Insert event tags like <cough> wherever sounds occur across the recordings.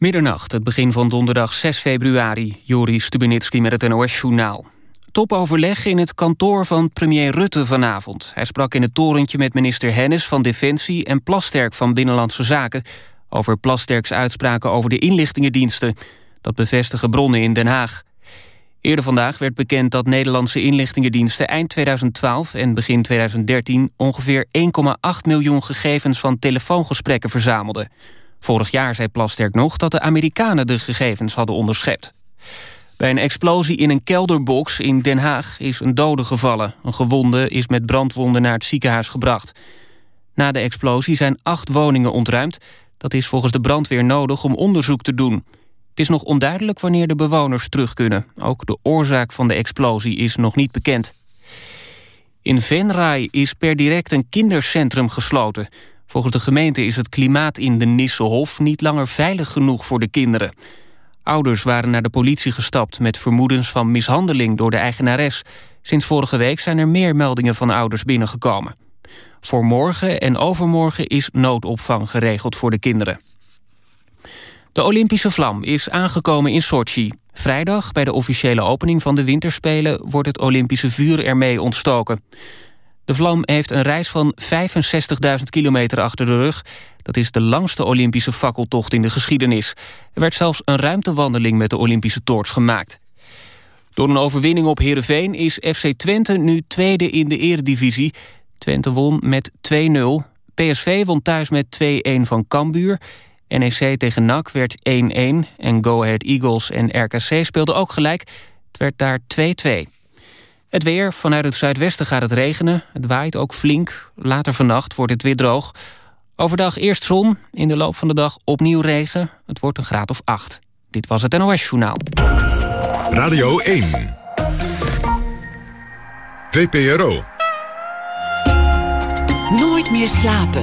Middernacht, het begin van donderdag 6 februari. Joris Stubenitski met het NOS-journaal. Topoverleg in het kantoor van premier Rutte vanavond. Hij sprak in het torentje met minister Hennis van Defensie... en Plasterk van Binnenlandse Zaken... over Plasterks uitspraken over de inlichtingendiensten. Dat bevestigen bronnen in Den Haag. Eerder vandaag werd bekend dat Nederlandse inlichtingendiensten... eind 2012 en begin 2013 ongeveer 1,8 miljoen gegevens... van telefoongesprekken verzamelden... Vorig jaar zei Plasterk nog dat de Amerikanen de gegevens hadden onderschept. Bij een explosie in een kelderbox in Den Haag is een dode gevallen. Een gewonde is met brandwonden naar het ziekenhuis gebracht. Na de explosie zijn acht woningen ontruimd. Dat is volgens de brandweer nodig om onderzoek te doen. Het is nog onduidelijk wanneer de bewoners terug kunnen. Ook de oorzaak van de explosie is nog niet bekend. In Venray is per direct een kindercentrum gesloten. Volgens de gemeente is het klimaat in de Nissehof niet langer veilig genoeg voor de kinderen. Ouders waren naar de politie gestapt met vermoedens van mishandeling door de eigenares. Sinds vorige week zijn er meer meldingen van ouders binnengekomen. Voor morgen en overmorgen is noodopvang geregeld voor de kinderen. De Olympische vlam is aangekomen in Sochi. Vrijdag, bij de officiële opening van de winterspelen... wordt het Olympische vuur ermee ontstoken. De vlam heeft een reis van 65.000 kilometer achter de rug. Dat is de langste Olympische fakkeltocht in de geschiedenis. Er werd zelfs een ruimtewandeling met de Olympische toorts gemaakt. Door een overwinning op Heerenveen is FC Twente nu tweede in de eredivisie. Twente won met 2-0. PSV won thuis met 2-1 van Cambuur. NEC tegen NAC werd 1-1. En Go Ahead Eagles en RKC speelden ook gelijk. Het werd daar 2-2. Het weer, vanuit het zuidwesten gaat het regenen. Het waait ook flink. Later vannacht wordt het weer droog. Overdag eerst zon, in de loop van de dag opnieuw regen. Het wordt een graad of 8. Dit was het NOS Journaal. Radio 1. VPRO. Nooit meer slapen.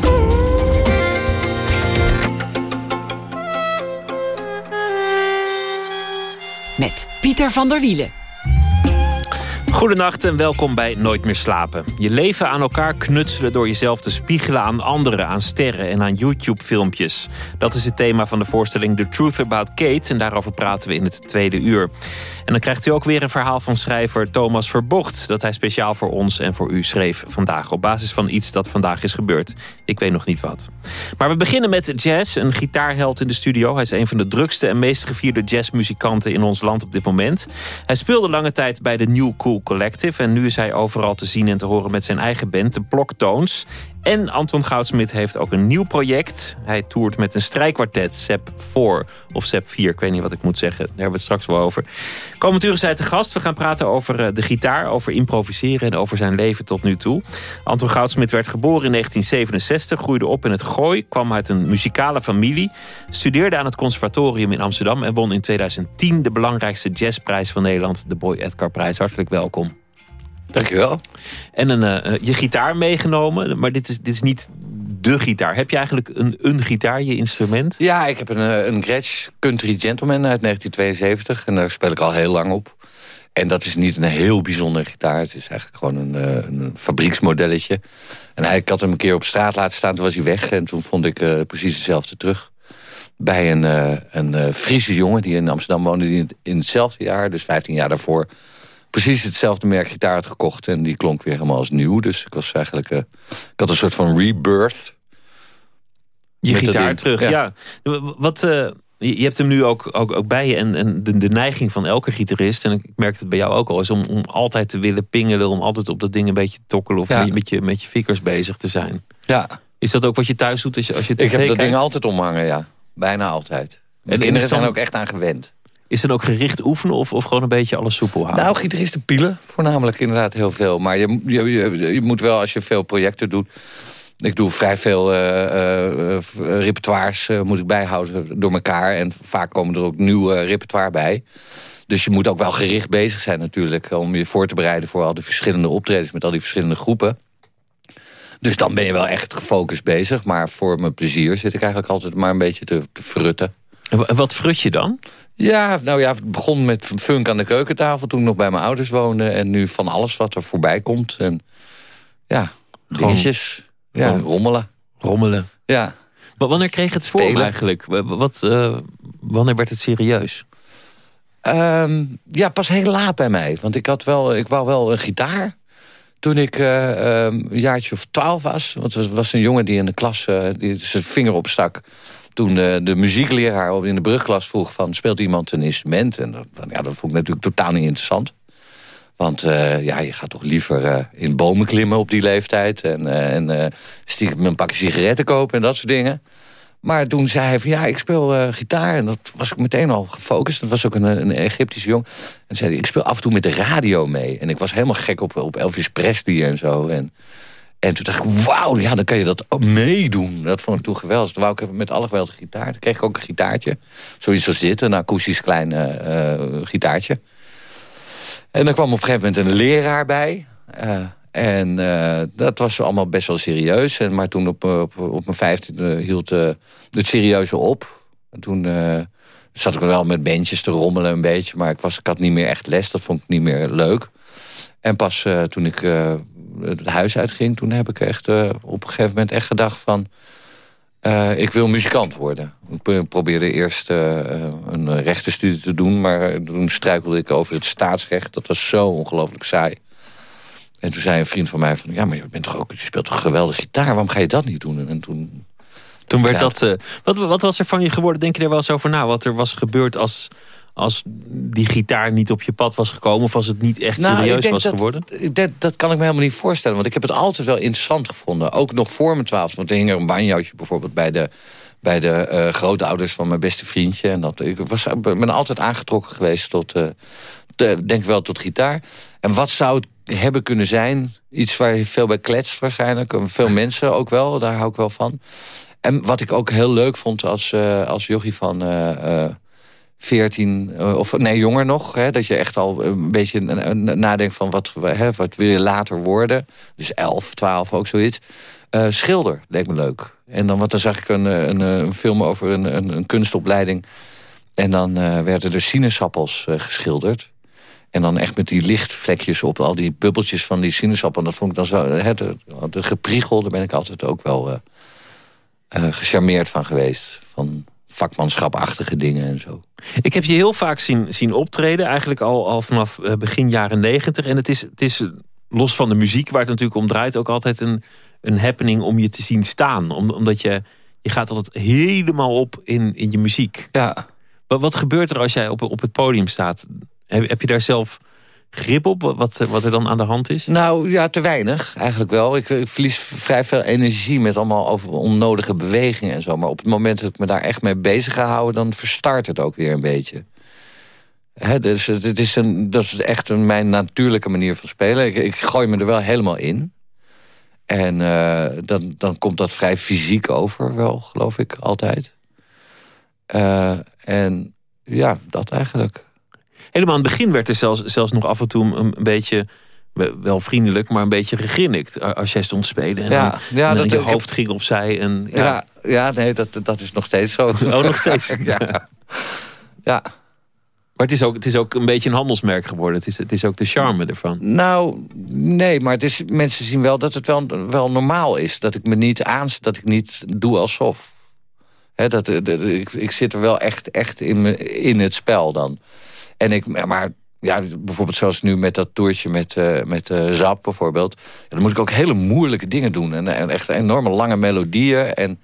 Met Pieter van der Wielen. Goedenacht en welkom bij Nooit meer slapen. Je leven aan elkaar knutselen door jezelf te spiegelen aan anderen, aan sterren en aan YouTube-filmpjes. Dat is het thema van de voorstelling The Truth About Kate en daarover praten we in het tweede uur. En dan krijgt u ook weer een verhaal van schrijver Thomas Verbocht... dat hij speciaal voor ons en voor u schreef vandaag... op basis van iets dat vandaag is gebeurd. Ik weet nog niet wat. Maar we beginnen met jazz, een gitaarheld in de studio. Hij is een van de drukste en meest gevierde jazzmuzikanten in ons land op dit moment. Hij speelde lange tijd bij de New Cool Collective... en nu is hij overal te zien en te horen met zijn eigen band, de Blocktones... En Anton Goudsmit heeft ook een nieuw project. Hij toert met een strijkkwartet, SEP 4 of SEP 4. Ik weet niet wat ik moet zeggen, daar hebben we het straks wel over. Komend uur is hij te gast. We gaan praten over eh, de gitaar, over improviseren... en over zijn leven tot nu toe. Anton Goudsmit werd geboren in 1967, groeide op in het Gooi... kwam uit een muzikale familie, studeerde aan het conservatorium in Amsterdam... en won in 2010 de belangrijkste jazzprijs van Nederland... de Boy Edgar prijs. Hartelijk welkom. Dankjewel. En een, uh, je gitaar meegenomen, maar dit is, dit is niet de gitaar. Heb je eigenlijk een, een gitaar, je instrument? Ja, ik heb een, eh, een Gretsch Country Gentleman uit 1972. En daar speel ik al heel lang op. En dat is niet een heel bijzondere gitaar. Het is eigenlijk gewoon een, een fabrieksmodelletje. En hij, ik had hem een keer op straat laten staan, toen was hij weg. En toen vond ik uh, precies hetzelfde terug. Bij een, uh, een Friese jongen die in Amsterdam woonde... die in hetzelfde jaar, dus 15 jaar daarvoor precies hetzelfde merk gitaar had gekocht. En die klonk weer helemaal als nieuw. Dus ik was eigenlijk... Uh, ik had een soort van rebirth. Je gitaar terug, ja. Wat... Uh, je hebt hem nu ook, ook, ook bij je. En, en de, de, neiging van elke gitarist, en ik merk het bij jou ook al, is om, om altijd te willen pingelen. Om altijd op dat ding een beetje te tokkelen. Of ja. met, je, met je bezig te zijn. Ja. Is dat ook wat je thuis doet als je, als je Ik heb dat ding altijd omhangen, ja. Bijna altijd. En de kinderen zijn ook echt aan gewend. Is het ook gericht oefenen of, of gewoon een beetje alles soepel houden? Nou, gitaristen pielen voornamelijk inderdaad heel veel. Maar je, je, je, moet wel, als je veel projecten doet... Ik doe vrij veel uh, repertoires, moet ik bijhouden door elkaar. En vaak komen er ook nieuwe repertoire bij. Dus je moet ook wel gericht bezig zijn natuurlijk... om je voor te bereiden voor al die verschillende optredens... met al die verschillende groepen. Dus dan ben je wel echt gefocust bezig. Maar voor mijn plezier zit ik eigenlijk altijd maar een beetje te frutten. Wat frut je dan? Ja, nou ja, het begon met funk aan de keukentafel toen ik nog bij mijn ouders woonde. En nu van alles wat er voorbij komt. En ja, Gewoon, dingetjes. Ja, rommelen. Rommelen. Ja. Maar wanneer kreeg het vorm eigenlijk? Wat, uh, wanneer werd het serieus? Ehm, ja, pas heel laat bij mij. Want ik, had wel, ik wou wel een gitaar. Toen ik uh, een jaartje of twaalf was. Want er was een jongen die in de klas uh, die zijn vinger opstak. Toen de, de muziekleraar in de brugklas vroeg van... speelt iemand een instrument? En dat, ja, dat vond ik natuurlijk totaal niet interessant. Want uh, ja, je gaat toch liever uh, in bomen klimmen op die leeftijd... en, uh, en stiekem een pakje sigaretten kopen en dat soort dingen. Maar toen zei hij van ja, ik speel gitaar. En dat was ik meteen al gefocust. Dat was ook een, een Egyptische jong. En zei hij, ik speel af en toe met de radio mee. En ik was helemaal gek op, op Elvis Presley en zo. En, en toen dacht ik, wauw, ja, dan kan je dat meedoen. Dat vond ik toen geweldig. Toen wou ik met alle geweld gitaar. Toen kreeg ik ook een gitaartje. Zoiets zo zitten, een akoestisch klein gitaartje. En dan kwam op een gegeven moment een leraar bij. Uh, en dat was allemaal best wel serieus. En, maar toen op, op, op mijn vijftiende hield het serieuze op. En toen zat ik wel met bandjes te rommelen een beetje. Maar ik, was, ik had niet meer echt les. Dat vond ik niet meer leuk. En pas toen ik het huis uitging... toen heb ik echt op een gegeven moment echt gedacht van... Uh, ik wil muzikant worden. Ik probeerde eerst uh, een rechtenstudie te doen... maar toen struikelde ik over het staatsrecht. Dat was zo ongelooflijk saai. En toen zei een vriend van mij van... ja, maar je, bent toch ook, je speelt toch geweldig gitaar? Waarom ga je dat niet doen? En toen... Toen werd dat... Wat, wat was er van je geworden? Denk je er wel eens over na? Wat er was gebeurd als als die gitaar niet op je pad was gekomen... of als het niet echt nou, serieus was dat, geworden? Dat, dat kan ik me helemaal niet voorstellen. Want ik heb het altijd wel interessant gevonden. Ook nog voor mijn twaalf. Want er hing er een banjootje bijvoorbeeld bij de, bij de uh, grootouders van mijn beste vriendje. En dat, ik was, ben altijd aangetrokken geweest tot... Uh, denk wel tot gitaar. En wat zou het hebben kunnen zijn? Iets waar je veel bij kletst waarschijnlijk. Veel <laughs> mensen ook wel, daar hou ik wel van. En wat ik ook heel leuk vond als, uh, als jochie van... 14, eh, of nee, jonger nog. Hè, dat je echt al een beetje nadenkt van wat, hè, wat wil je later worden. Dus 11, 12 ook zoiets. Uh, schilder, leek me leuk. En dan, want dan zag ik een, een, een film over een, een, een, kunstopleiding. En dan werden er sinaasappels geschilderd. En dan echt met die lichtvlekjes op al die bubbeltjes van die sinaasappel. En dat vond ik dan zo... Hè, de, de gepriegel, daar ben ik altijd ook wel gecharmeerd van geweest. Van vakmanschapachtige dingen en zo. Ik heb je heel vaak zien, zien optreden, eigenlijk al, al vanaf eh, begin jaren negentig. En het is, het is, eh, los van de muziek, waar het natuurlijk om draait... ook altijd een, een happening om je te zien staan. Om, omdat je, je gaat altijd helemaal op in, in je muziek. Ja. Wat, wat gebeurt er als jij op, op het podium staat? Heb, heb je daar zelf grip op, wat, wat er dan aan de hand is? Nou ja, te weinig eigenlijk wel. Ik, verlies vrij veel energie met allemaal over onnodige bewegingen en zo. Maar op het moment dat ik me daar echt mee bezig ga houden... dan verstart het ook weer een beetje. Dus het is een, dat is echt een, mijn natuurlijke manier van spelen. Ik, gooi me er wel helemaal in. En uh, dan, dan komt dat vrij fysiek over wel, geloof ik, altijd. Uh, en ja, dat eigenlijk helemaal aan het begin werd er zelfs, zelfs nog af en toe een, beetje wel vriendelijk, maar een beetje gegrinnikt als jij stond spelen. En ja, dan, ja, dat, je hoofd ging opzij. En, ja. ja. Ja, nee, dat, dat is nog steeds zo. <laughs> Oh, nog steeds? <laughs> ja. ja. Maar het is, ook, het is ook een beetje een handelsmerk geworden. Het is, het is ook de charme ervan. Nou, nee, maar het is, mensen zien wel dat het wel, wel normaal is. Dat ik me niet aanzet, dat ik niet doe alsof. He, dat, ik, ik zit er wel echt, echt in, in het spel dan. En ik, maar ja, bijvoorbeeld zoals nu met dat toertje met, uh, met uh, Zap bijvoorbeeld. Ja, dan moet ik ook hele moeilijke dingen doen. En, en echt enorme lange melodieën. En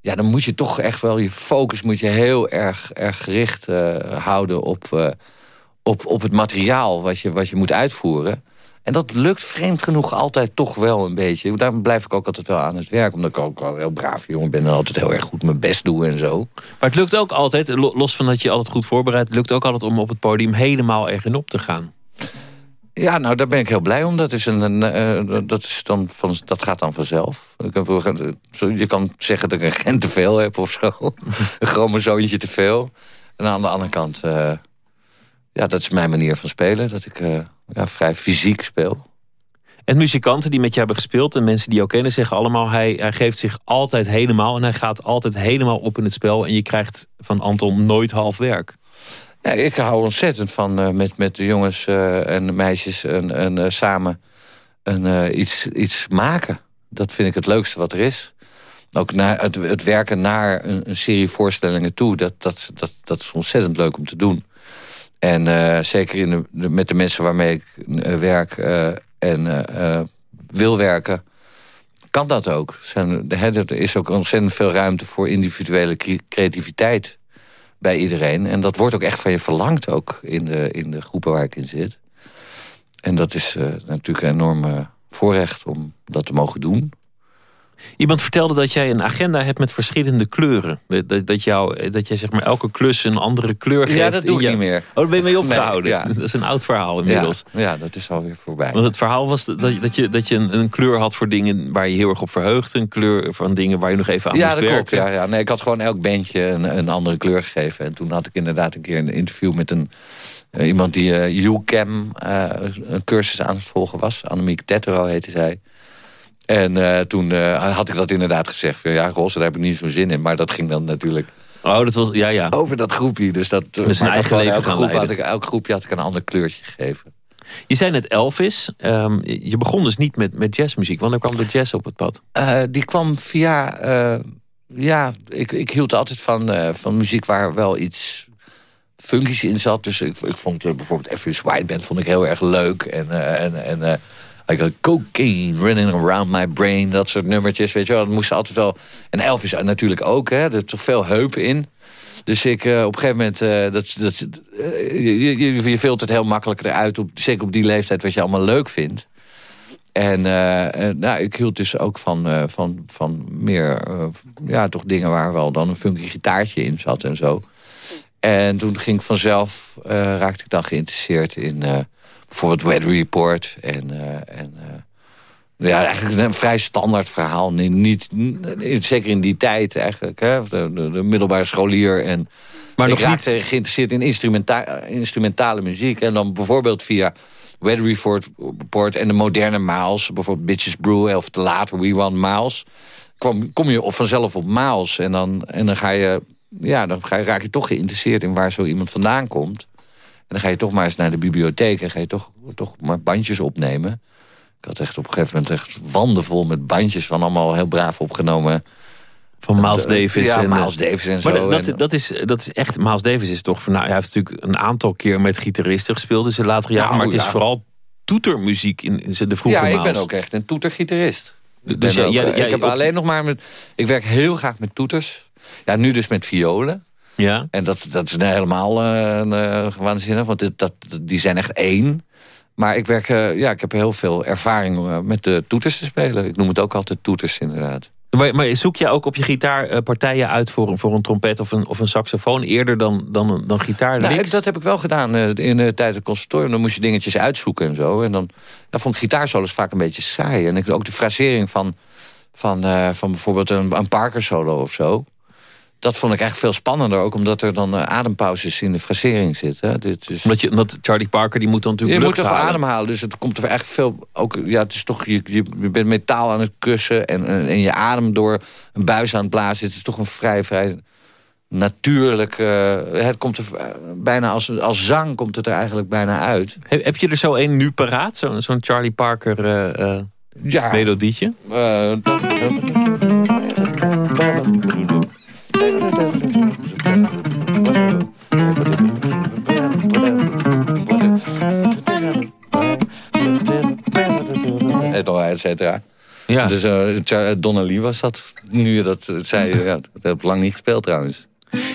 ja, dan moet je toch echt wel je focus moet je heel erg, erg gericht uh, houden op, op, op het materiaal wat je, wat je moet uitvoeren. En dat lukt vreemd genoeg altijd toch wel een beetje. Daar blijf ik ook altijd wel aan het werk. Omdat ik ook al heel braaf jongen ben en altijd heel erg goed mijn best doe en zo. Maar het lukt ook altijd, los van dat je altijd goed voorbereidt... lukt ook altijd om op het podium helemaal erin op te gaan. Ja, nou, daar ben ik heel blij om. Dat, is een, een uh, dat, is dan van, dat gaat dan vanzelf. Ik heb, je kan zeggen dat ik een gen te veel heb of zo. <laughs> een chromosoontje te veel. En aan de andere kant... Uh, ja, dat is mijn manier van spelen. Dat ik uh, ja, vrij fysiek speel. En muzikanten die met je hebben gespeeld en mensen die jou kennen zeggen allemaal... Hij, hij geeft zich altijd helemaal en hij gaat altijd helemaal op in het spel... en je krijgt van Anton nooit half werk. Ja, ik hou ontzettend van uh, met, met de jongens uh, en de meisjes en, en samen een, iets, iets maken. Dat vind ik het leukste wat er is. ook naar het, het werken naar een, een, serie voorstellingen toe... Dat, dat, dat, dat is ontzettend leuk om te doen. En uh, zeker in de, met de mensen waarmee ik uh, werk uh, en wil werken... kan dat ook. Er is ook ontzettend veel ruimte voor individuele creativiteit bij iedereen. En dat wordt ook echt van je verlangd ook in de, in de groepen waar ik in zit. En dat is natuurlijk een enorme voorrecht om dat te mogen doen. Iemand vertelde dat jij een agenda hebt met verschillende kleuren. Dat, dat, jou, dat jij zeg maar elke klus een andere kleur geeft. Ja, dat doe ik niet meer. Oh, daar ben je mee opgehouden. ja. <laughs> Dat is een oud verhaal inmiddels. Ja, ja, dat is alweer voorbij. Want het verhaal was dat, dat je, dat je een, een, kleur had voor dingen waar je heel erg op verheugt. Een kleur van dingen waar je nog even aan ja, moest werken. Klopt, ja, ja. Nee, ik had gewoon elk bandje een, een andere kleur gegeven. En toen had ik inderdaad een keer een interview met een... Uh, iemand die uh, UCAM uh, een cursus aan het volgen was. Annemiek Tettero heette zij. En uh, toen uh, had ik dat inderdaad gezegd. Ja, Ros, daar heb ik niet zo'n zin in. Maar dat ging dan natuurlijk oh, dat was, ja, ja. over dat groepje. Dus dat, dus een eigen leven elke, groep had ik, elk groepje had ik een ander kleurtje gegeven. Je zei net Elvis. Um, je begon dus niet met, met jazzmuziek. Wanneer kwam de jazz op het pad? Uh, die kwam via... ja, ik, ik hield altijd van, van muziek waar wel iets funkies in zat. Dus ik, ik vond bijvoorbeeld Everest White Band vond ik heel erg leuk. En, en, en cocaine running around my brain. Dat soort nummertjes, weet je wel. Dat moest altijd wel... En Elvis natuurlijk ook, hè. Er is toch veel heupen in. Dus ik uh, op een gegeven moment... Uh, dat, dat, uh, je, je, je het heel makkelijk eruit. Op, zeker op die leeftijd wat je allemaal leuk vindt. En nou, ik hield dus ook van, van, van meer... ja, toch dingen waar wel dan een funky gitaartje in zat en zo. En toen ging ik vanzelf... raakte ik dan geïnteresseerd in bijvoorbeeld Weather Report. En, uh, en uh, ja, eigenlijk een vrij standaard verhaal. Niet, niet, zeker in die tijd eigenlijk. Hè, de, de, de middelbare scholier. En maar ik raakte niet... geïnteresseerd in instrumenta instrumentale muziek. En dan bijvoorbeeld via Weather Report en de moderne Miles. Bijvoorbeeld Bitches Brew of de later We Want Miles. Kom, kom je vanzelf op Miles. En dan, en dan ga je... Ja, dan ga je, raak je toch geïnteresseerd in waar zo iemand vandaan komt. En dan ga je toch maar eens naar de bibliotheek... en ga je toch, toch maar bandjes opnemen. Ik had echt op een gegeven moment echt wanden vol met bandjes... van allemaal heel braaf opgenomen... Van Miles Davis. Ja, en, Miles Davis en zo. Maar dat, dat, is, dat is echt... Miles Davis is toch... Nou, hij heeft natuurlijk een aantal keer met gitaristen gespeeld in zijn latere jaren. Nou, maar het is vooral toetermuziek in, in de vroege Ja, ik ben ook echt een toetergitarist. Dus ja, ja, ik heb alleen nog maar met... Ik werk heel graag met toeters. Ja, nu dus met violen. Ja. En dat, dat is helemaal uh, uh, waanzinnig, want dit, dat, die zijn echt één. Maar ik, werk, uh, ja, ik heb heel veel ervaring met de toeters te spelen. Ik noem het ook altijd toeters, inderdaad. Maar, maar zoek je ook op je gitaar partijen uit voor een, voor een trompet of een, of een saxofoon... eerder dan, dan, dan gitaar? Nou, dat heb ik wel gedaan in de tijd het conservatorium. Dan moest je dingetjes uitzoeken en zo. En dan, dan vond ik gitaarsolos vaak een beetje saai. En ik, ook de frasering van, van, van bijvoorbeeld een, een Parker solo of zo dat vond ik echt veel spannender. Ook omdat er dan uh, adempauzes in de frasering zitten. Dit is... omdat, je, omdat Charlie Parker die moet dan natuurlijk je lucht moet halen. ademhalen. Dus het komt er echt veel... Ook, ja, het is toch, je, je bent metaal aan het kussen. En, en, je adem door een buis aan het blazen. Het is toch een vrij, vrij natuurlijk... Uh, het komt er bijna als, als zang komt het er eigenlijk bijna uit. Heb, heb je er zo één nu paraat? Zo'n zo Charlie Parker uh, ja. melodietje? Et cetera. Ja. Dus uh, Donnelly was dat. Nu je dat zei, ja, dat heb ik lang niet gespeeld trouwens.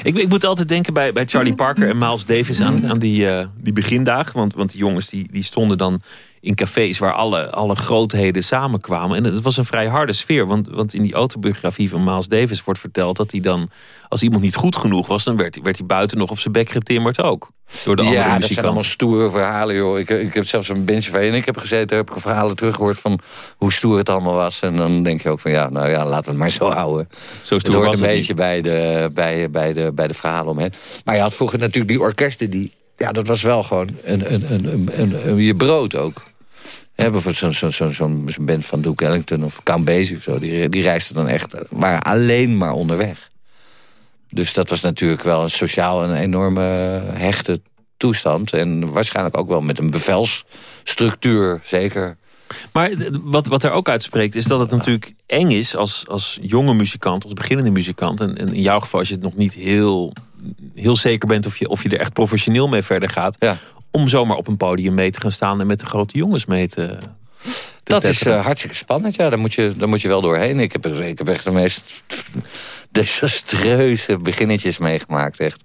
Ik, ik, moet altijd denken bij, bij Charlie Parker en Miles Davis aan, aan die, uh, die begindagen. Want, want die jongens die, die stonden dan in cafés waar alle, alle grootheden samenkwamen. En het was een vrij harde sfeer. Want, want in die autobiografie van Miles Davis wordt verteld dat hij dan, als iemand niet goed genoeg was, dan werd, werd hij buiten nog op zijn bek getimmerd ook. Door de ja, dat zijn allemaal stoere verhalen, joh. Ik, ik heb zelfs een bench waarin ik heb gezeten, heb ik verhalen teruggehoord van hoe stoer het allemaal was. En dan denk je ook van ja, nou ja, laten we het maar zo houden. Zo stoer het hoort een beetje bij de, bij, bij, de, bij de verhalen omheen. Maar je had vroeger natuurlijk die orkesten die ja, dat was wel gewoon een, een, een, een, een je brood ook. Bijvoorbeeld zo'n zo, zo, band van Duke Ellington of Count Basie of zo. Die, die reisden dan echt, waren alleen maar onderweg. Dus dat was natuurlijk wel een sociaal een enorme hechte toestand. En waarschijnlijk ook wel met een bevelsstructuur, zeker. Maar wat, wat er ook uitspreekt is dat het natuurlijk eng is als, als jonge muzikant, als beginnende muzikant. En, en in jouw geval als je het nog niet heel, heel zeker bent of je, of je er echt professioneel mee verder gaat. Ja. Om zomaar op een podium mee te gaan staan en met de grote jongens mee te. dat is uh, hartstikke spannend, ja. Daar moet, je, daar moet je wel doorheen. Ik heb, ik heb echt de meest desastreuze beginnetjes meegemaakt, echt.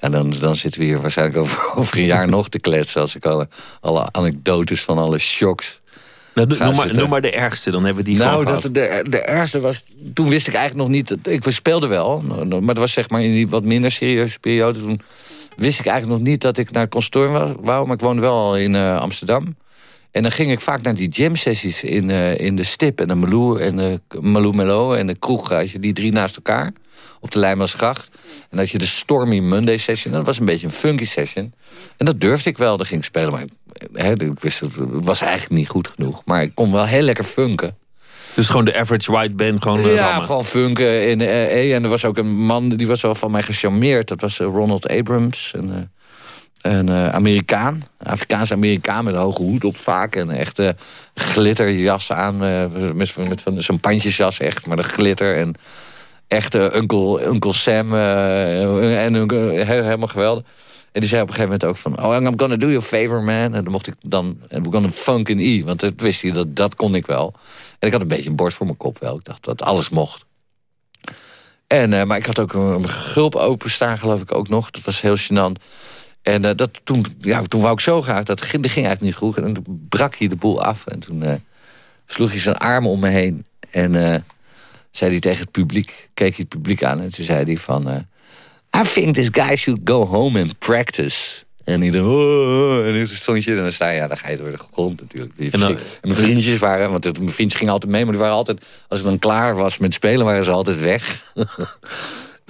En dan, dan zitten we hier waarschijnlijk over, <laughs> over een jaar nog te kletsen... als ik alle, alle anekdotes van alle shocks... Nou, noem, maar, noem, maar, de ergste, dan hebben we die nou, dat, de, de ergste was... Toen wist ik eigenlijk nog niet... Ik speelde wel, maar dat was zeg maar in die wat minder serieuze periode. Toen wist ik eigenlijk nog niet dat ik naar het conservatorium wou... maar ik woonde wel in uh, Amsterdam. En dan ging ik vaak naar die jam-sessies in, uh, in de Stip en de Malou en de Melo en de kroeg. Had je die drie naast elkaar op de Leijmansgracht. En dat je de Stormy Monday session, dat was een beetje een funky session. En dat durfde ik wel, daar ging ik spelen. Maar ik wist het, was eigenlijk niet goed genoeg. Maar ik kon wel heel lekker funken. Dus gewoon de average white band, gewoon Ja, rammen. gewoon funken. In, uh, en er was ook een man, die was wel van mij gecharmeerd. Dat was Ronald Abrams, een, een Amerikaan. Afrikaanse Amerikaan met een hoge hoed op vaak. En een echte glitterjas aan. met, met van zo'n pandjesjas echt, maar de glitter en echte Uncle, Uncle Sam uh, en helemaal geweldig. En die zei op een gegeven moment ook van... Oh, I'm gonna do you a favor, man. En dan mocht ik dan... En we gonna funk in E. Want dat wist hij, dat, dat kon ik wel. En ik had een beetje een borst voor mijn kop wel. Ik dacht dat alles mocht. En, uh, maar ik had ook een gulp openstaan, geloof ik ook nog. Dat was heel gênant. En uh, dat, toen, ja, toen wou ik zo graag. Dat ging, ging eigenlijk niet goed. En toen brak hij de boel af. En toen uh, sloeg hij zijn armen om me heen. En zei hij tegen het publiek, keek hij het publiek aan... en toen zei hij van... I think this guy should go home and practice. En iedereen, oh, en dan stond je, en dan sta je, ja, dan ga je door de grond natuurlijk. En, dan, en, mijn vriendjes waren, want mijn vriendjes gingen altijd mee, maar die waren altijd, als ik dan klaar was met spelen, waren ze altijd weg. <laughs>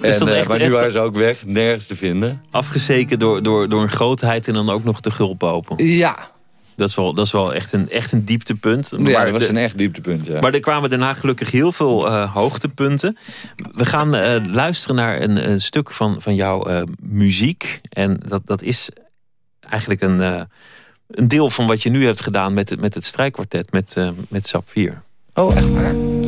en, uh, maar nu waren ze ook weg, nergens te vinden. Afgezeken door, door, door een grootheid en dan ook nog de gulp open. Ja, dat is wel, dat is wel echt, een, echt een dieptepunt. Ja, dat was een echt dieptepunt. Ja. Maar er kwamen daarna gelukkig heel veel uh, hoogtepunten. We gaan uh, luisteren naar een, een, stuk van, van jouw uh, muziek. En dat, dat is eigenlijk een, een deel van wat je nu hebt gedaan met, met het strijkkwartet, met, met SAP 4. Oh, echt waar?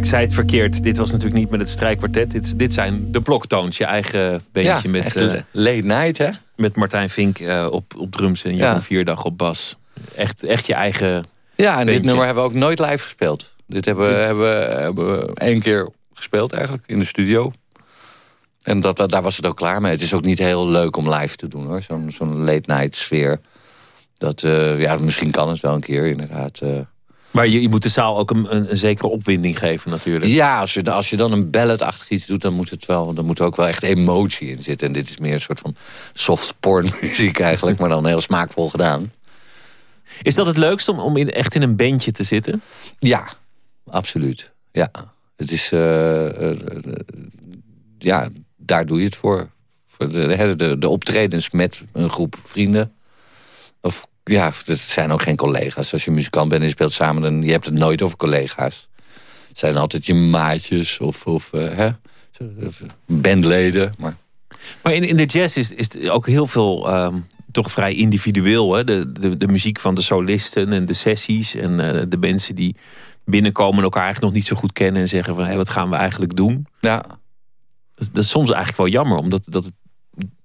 Ik zei het verkeerd. Dit was natuurlijk niet met het strijkkwartet. Dit, dit zijn de bloktoons, je eigen beentje Ja, met, eh, late night, hè? met Martijn Vink eh, op, op drums en Jeroen Ja. Vierdag op bas. Echt, echt je eigen... Ja, en dit nummer hebben we ook nooit live gespeeld. Dit hebben we, hebben, we- hebben we één keer gespeeld eigenlijk, in de studio. En dat, dat- daar was het ook klaar mee. Het is ook niet heel leuk om live te doen, hoor. Zo'n zo'n late night sfeer. Dat, eh, ja, misschien kan het wel een keer, inderdaad. Maar je, je moet de zaal ook een, een, een zekere opwinding geven natuurlijk. Ja, als je, als je dan een balladachtig iets doet... dan moet, het wel, dan moet er ook wel echt emotie in zitten. En dit is meer een soort van soft porn muziek eigenlijk... maar dan heel smaakvol gedaan. Is dat het leukste om, om in, echt in een bandje te zitten? Ja, absoluut. Ja, het is... eh, eh, eh, ja, daar doe je het voor. Voor de, de, de, de optredens met een groep vrienden. Of ja, het zijn ook geen collega's. Als je muzikant bent en je speelt samen... dan je hebt het nooit over collega's. Het zijn altijd je maatjes of, of eh, hè, bandleden. Maar Maar in, in de jazz is, is het ook heel veel ehm, toch vrij individueel. Hè? De, de, de muziek van de solisten en de sessies. En eh, de mensen die binnenkomen en elkaar eigenlijk nog niet zo goed kennen. En zeggen van, hé, wat gaan we eigenlijk doen? ja, Dat, is- dat is soms eigenlijk wel jammer. Omdat dat het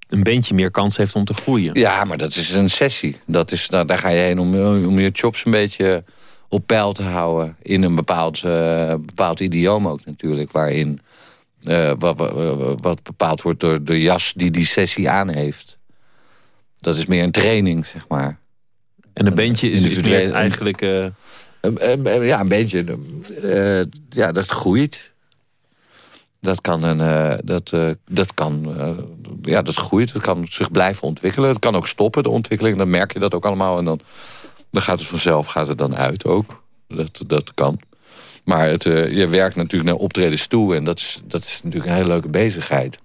een bandje meer kans heeft om te groeien. Ja, maar dat is een sessie. Dat is, daar, daar ga je heen om, om je chops een beetje op peil te houden. In een bepaald, eh, bepaald idioom ook natuurlijk. Waarin eh, wat, wat, wat bepaald wordt door de jas die die sessie aan heeft. Dat is meer een training, zeg maar. En een bandje is, meer eigenlijk... eh, Ja, een beetje. ja, dat groeit. Dat kan een. eh, dat, eh, dat kan. eh, ja, dat groeit. Dat kan zich blijven ontwikkelen. Het kan ook stoppen, de ontwikkeling. Dan merk je dat ook allemaal. En dan, dan gaat het vanzelf gaat het dan uit ook. Dat, dat kan. Maar het, je werkt natuurlijk naar optredens toe. En dat is, dat is natuurlijk een hele leuke bezigheid.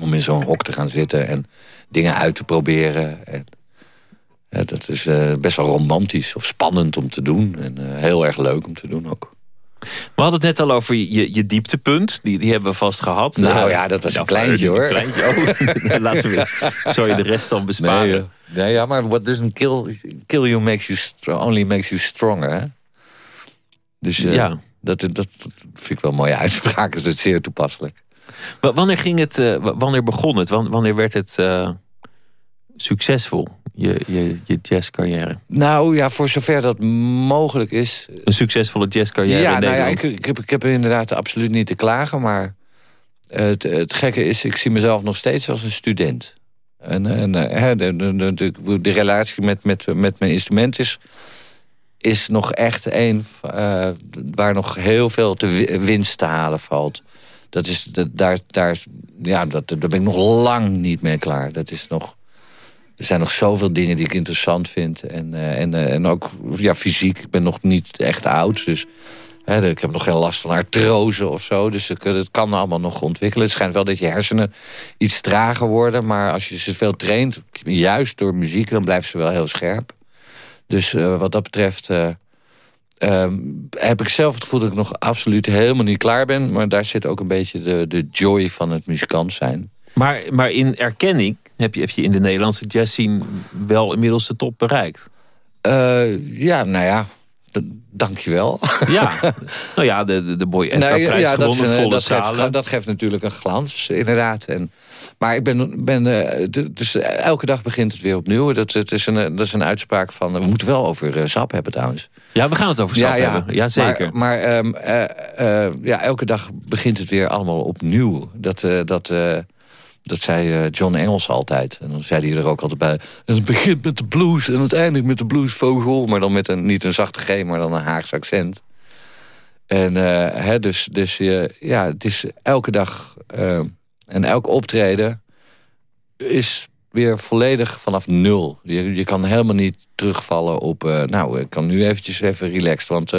Om in zo'n hok te gaan zitten en dingen uit te proberen. En, dat is best wel romantisch of spannend om te doen. En heel erg leuk om te doen ook. We hadden het net al over je, je dieptepunt. Die, die hebben we vast gehad. Nou Eh, ja, dat was een kleintje, hoor. Een kleintje, oh. <laughs> Laten we zou je de rest dan besparen. Nee, eh, nee, ja, maar what doesn't kill, kill you makes you only makes you stronger. Hè? Dus eh, Ja. dat, dat, dat vind ik wel een mooie uitspraak. Dus dat is zeer toepasselijk. Wa- Wanneer ging het, wa- wanneer begon het? Wan- Wanneer werd het succesvol, je, je, je jazzcarrière? Nou ja, voor zover dat mogelijk is. Een succesvolle jazzcarrière ja, in nou ja, Nederland? ik, ik, heb, ik heb inderdaad absoluut niet te klagen. Maar het, het gekke is, ik zie mezelf nog steeds als een student. En, en eh, hè, de, de, de, de, de relatie met, met, met mijn instrument is, is nog echt een eh, waar nog heel veel te wi- winst te halen valt. Dat is, dat, daar, daar, ja, dat, daar ben ik nog lang niet mee klaar. Dat is nog, er zijn nog zoveel dingen die ik interessant vind. En, eh, en, eh, en ook ja, fysiek. Ik ben nog niet echt oud. Dus hè, ik heb nog geen last van artrose of zo. Dus ik, het kan allemaal nog ontwikkelen. Het schijnt wel dat je hersenen iets trager worden. Maar als je ze veel traint, juist door muziek... dan blijven ze wel heel scherp. Dus eh, wat dat betreft... eh, ehm, heb ik zelf het gevoel dat ik nog absoluut helemaal niet klaar ben. Maar daar zit ook een beetje de, de joy van het muzikant zijn. Maar, maar in erkenning heb je, heb je in de Nederlandse jazzscene wel inmiddels de top bereikt. Eh, ja, nou ja, dankjewel. Ja, <laughs> nou ja, de, de, de Boy Edgar Nou, prijs ja, dat, is gewonnen, volle dat, zalen. geeft, dat geeft natuurlijk een glans, inderdaad. En, maar ik ben, ben eh, dus elke dag begint het weer opnieuw. Dat, het is een, dat is een uitspraak van... We moeten wel over eh, SAP hebben trouwens. Ja, we gaan het over Sap hebben. Ja, zeker. Maar, maar ehm, eh, eh, ja, elke dag begint het weer allemaal opnieuw. Dat, eh, dat, eh, dat zei eh, John Engels altijd. En dan zei hij er ook altijd bij... Het begint met de blues en het eindigt met de bluesvogel. Maar dan met een, niet een zachte G, maar dan een Haagse accent. En eh, hè, dus, dus je ja, het is elke dag... en elk optreden is weer volledig vanaf nul. Je, je kan helemaal niet terugvallen op... nou, ik kan nu eventjes even relaxed. Want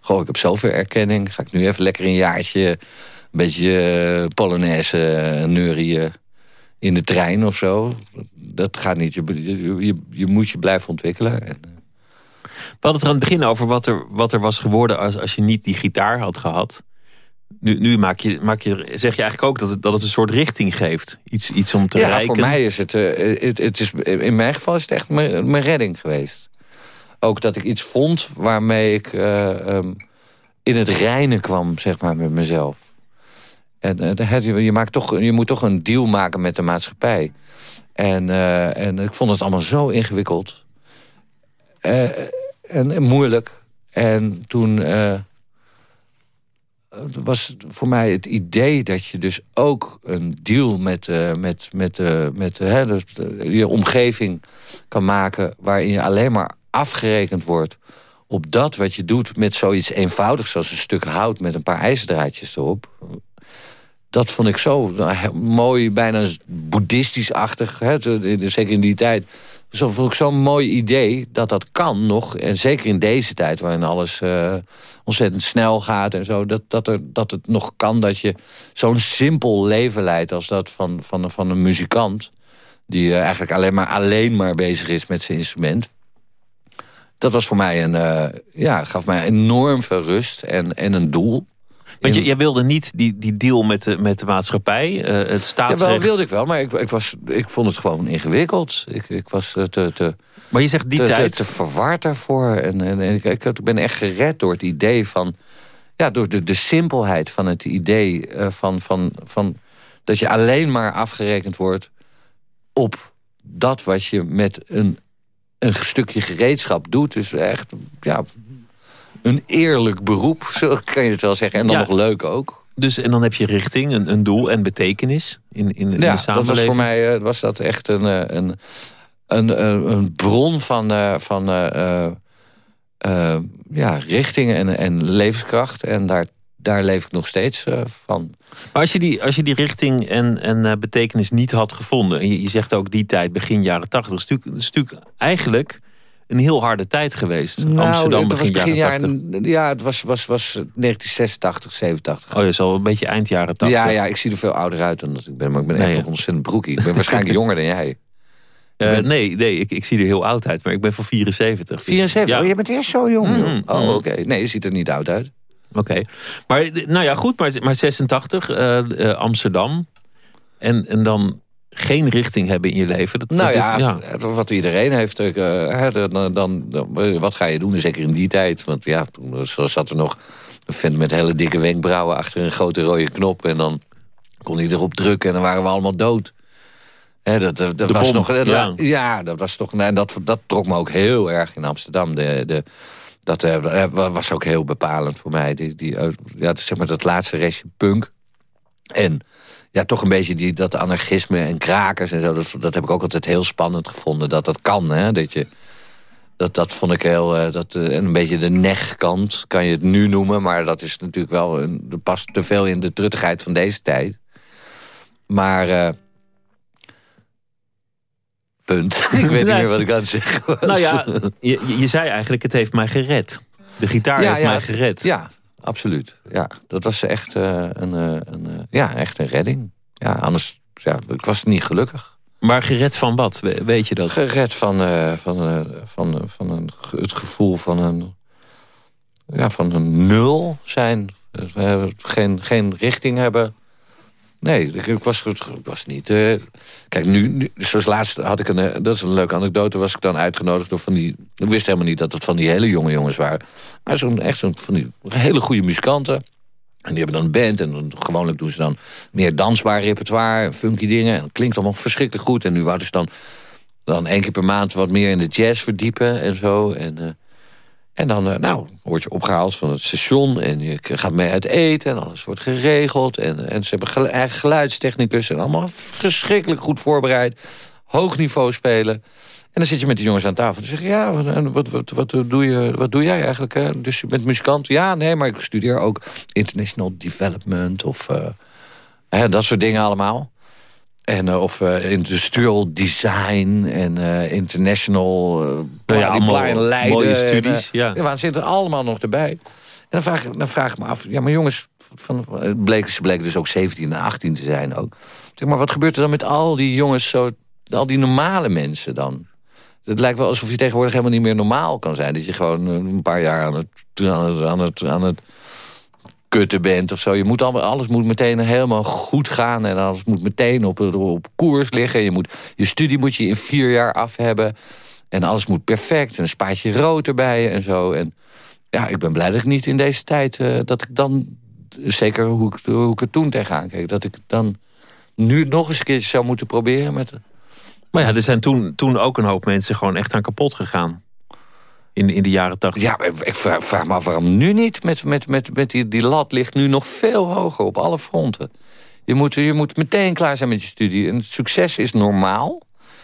goh, ik heb zoveel erkenning. Ga ik nu even lekker een jaartje... een beetje eh, Polonaise eh, neurieën in de trein of zo. Dat gaat niet. Je, je, je, moet je blijven ontwikkelen. En, eh, We hadden het er aan het begin over wat er, wat er was geworden als, als je niet die gitaar had gehad. Nu, nu maak je, maak je, zeg je eigenlijk ook dat het, dat het een soort richting geeft. Iets, iets om te ja, voor mij is het, eh, het, het is, in mijn geval is het echt mijn, mijn redding geweest. Ook dat ik iets vond waarmee ik eh, ehm, in het reinen kwam, zeg maar, met mezelf. En uh, je, maakt toch, je moet toch een deal maken met de maatschappij. En, uh, en ik vond het allemaal zo ingewikkeld. Uh, en, moeilijk. En toen was voor mij het idee dat je dus ook een deal met, met, met, met dus, je omgeving kan maken... waarin je alleen maar afgerekend wordt op dat wat je doet... met zoiets eenvoudigs als een stuk hout met een paar ijzerdraadjes erop. Dat vond ik zo mooi, bijna boeddhistisch-achtig. Zeker in die tijd zo vond ik zo'n mooi idee dat dat kan nog. En zeker in deze tijd waarin alles uh, ontzettend snel gaat en zo. Dat, dat, er, dat het nog kan dat je zo'n simpel leven leidt als dat van, van, van een muzikant. Die uh, eigenlijk alleen maar, alleen maar bezig is met zijn instrument. Dat was voor mij een, uh, ja, gaf mij enorm veel rust en, en een doel. Want je, jij wilde niet die, die deal met de, met de maatschappij, uh, het staatsrecht... Ja, wel wilde ik wel, maar ik, ik, was, ik vond het gewoon ingewikkeld. Ik, ik was te, te... Maar je zegt die te, tijd... Te, te verward daarvoor. En, en, en ik, ik, ben echt gered door het idee van... Ja, door de, de simpelheid van het idee uh, van, van, van... dat je alleen maar afgerekend wordt op dat wat je met een, een stukje gereedschap doet. Dus echt, ja, een eerlijk beroep, zo kan je het wel zeggen. En dan nog leuk ook. Dus, en dan heb je richting, een, een doel en betekenis in, in, in ja, de samenleving. dat was voor mij uh, was dat echt een, uh, een, een, een bron van, uh, van ja, richting en, en levenskracht. En daar, daar leef ik nog steeds van. Maar als je die, als je die richting en, en betekenis niet had gevonden... en je, je zegt ook die tijd, begin jaren tachtig... is natuurlijk, is natuurlijk eigenlijk een heel harde tijd geweest. Nou, Amsterdam begin, begin jaren Ja, het was, was, was 1986, 87. Oh, je is al een beetje eind jaren 80. Ja, ja, ik zie er veel ouder uit dan dat ik ben. Maar ik ben echt nog ontzettend broekie. Ik ben waarschijnlijk <laughs> jonger dan jij. Uh, nee, nee ik, ik zie er heel oud uit, maar ik ben van 74. 74? Ja. Oh, je bent eerst zo jong. Mm, oh, mm. oké. Nee, je ziet er niet oud uit. Oké. Maar, nou ja, goed, maar, maar 86, uh, uh, Amsterdam. En, en dan geen richting hebben in je leven. Dat, nou dat is, ja, wat iedereen heeft. Uh, dan, dan, dan, wat ga je doen? Zeker in die tijd. Want ja, toen zat er nog een vent met hele dikke wenkbrauwen... achter een grote rode knop. En dan kon hij erop drukken en dan waren we allemaal dood. Dat, dat, dat was nog, dat, ja. ja. dat was toch. En dat, dat trok me ook heel erg in Amsterdam. De, de, dat uh, was ook heel bepalend voor mij. Die, die, ja, zeg maar dat laatste restje punk. En ja, toch een beetje die, dat anarchisme en krakers en zo. Dat, dat heb ik ook altijd heel spannend gevonden. Dat dat kan, hè. Dat, je, dat, dat vond ik heel... Uh, dat, uh, een beetje de negkant kan je het nu noemen. Maar dat is natuurlijk wel... Een, dat past te veel in de truttigheid van deze tijd. Maar... Uh, punt. <laughs> ik weet niet meer wat ik aan het zeggen was. Nou ja, je, je zei eigenlijk... het heeft mij gered. De gitaar ja, heeft ja, mij gered. Ja, absoluut. Ja, dat was echt, uh, een, uh, een, uh, ja, echt een redding. Ja, anders, ja, ik was niet gelukkig. Maar gered van wat? Weet je dat? Gered van, van, van, van een, het gevoel van een, ja, van een nul zijn. Geen, geen richting hebben. Nee, ik was, ik was niet... Uh, kijk, nu, zoals laatst had ik een... Dat is een leuke anekdote. Was ik dan uitgenodigd door van die... Ik wist helemaal niet dat het van die hele jonge jongens waren. Maar zo'n echt zo'n van die hele goede muzikanten. En die hebben dan een band. En dan, gewoonlijk doen ze dan meer dansbaar repertoire. Funky dingen. En dat klinkt allemaal verschrikkelijk goed. En nu wouden ze dan, dan één keer per maand wat meer in de jazz verdiepen. En zo. En... Uh, en dan uh, nou, word je opgehaald van het station en je gaat mee uit eten en alles wordt geregeld. En, en ze hebben geluidstechnicus en allemaal verschrikkelijk goed voorbereid. Hoog niveau spelen. En dan zit je met die jongens aan tafel en zeg je, ja, wat, wat, wat, wat, doe, je, wat doe jij eigenlijk? Hè? Dus je bent muzikant? Ja, nee, maar ik studeer ook international development of uh, hè, dat soort dingen allemaal. En, uh, of uh, industrial design en uh, international uh, ja, allemaal Leiden. Mooie studies, en, ja. ja. We zitten allemaal nog erbij. En dan vraag, dan vraag ik me af, ja, maar jongens, van, bleken, ze bleken dus ook 17 en 18 te zijn ook. Zeg maar, wat gebeurt er dan met al die jongens, zo, al die normale mensen dan? Het lijkt wel alsof je tegenwoordig helemaal niet meer normaal kan zijn. Dat je gewoon een paar jaar aan het, aan het, aan het, aan het kutten bent of zo. Je moet allemaal, alles moet meteen helemaal goed gaan. En alles moet meteen op, op koers liggen. Je, moet, je studie moet je in vier jaar af hebben. En alles moet perfect. En een spaatje rood erbij en zo. En, ja, ik ben blij dat ik niet in deze tijd... dat ik dan, zeker hoe ik, hoe ik er toen tegenaan keek... dat ik dan nu nog eens een keer zou moeten proberen met... Maar ja, er zijn toen, toen ook een hoop mensen gewoon echt aan kapot gegaan. In, in de jaren tachtig. Ja, ik vraag, vraag me af waarom nu niet. Met, met, met, met die, die lat ligt nu nog veel hoger op alle fronten. Je moet, je moet meteen klaar zijn met je studie. En succes is normaal.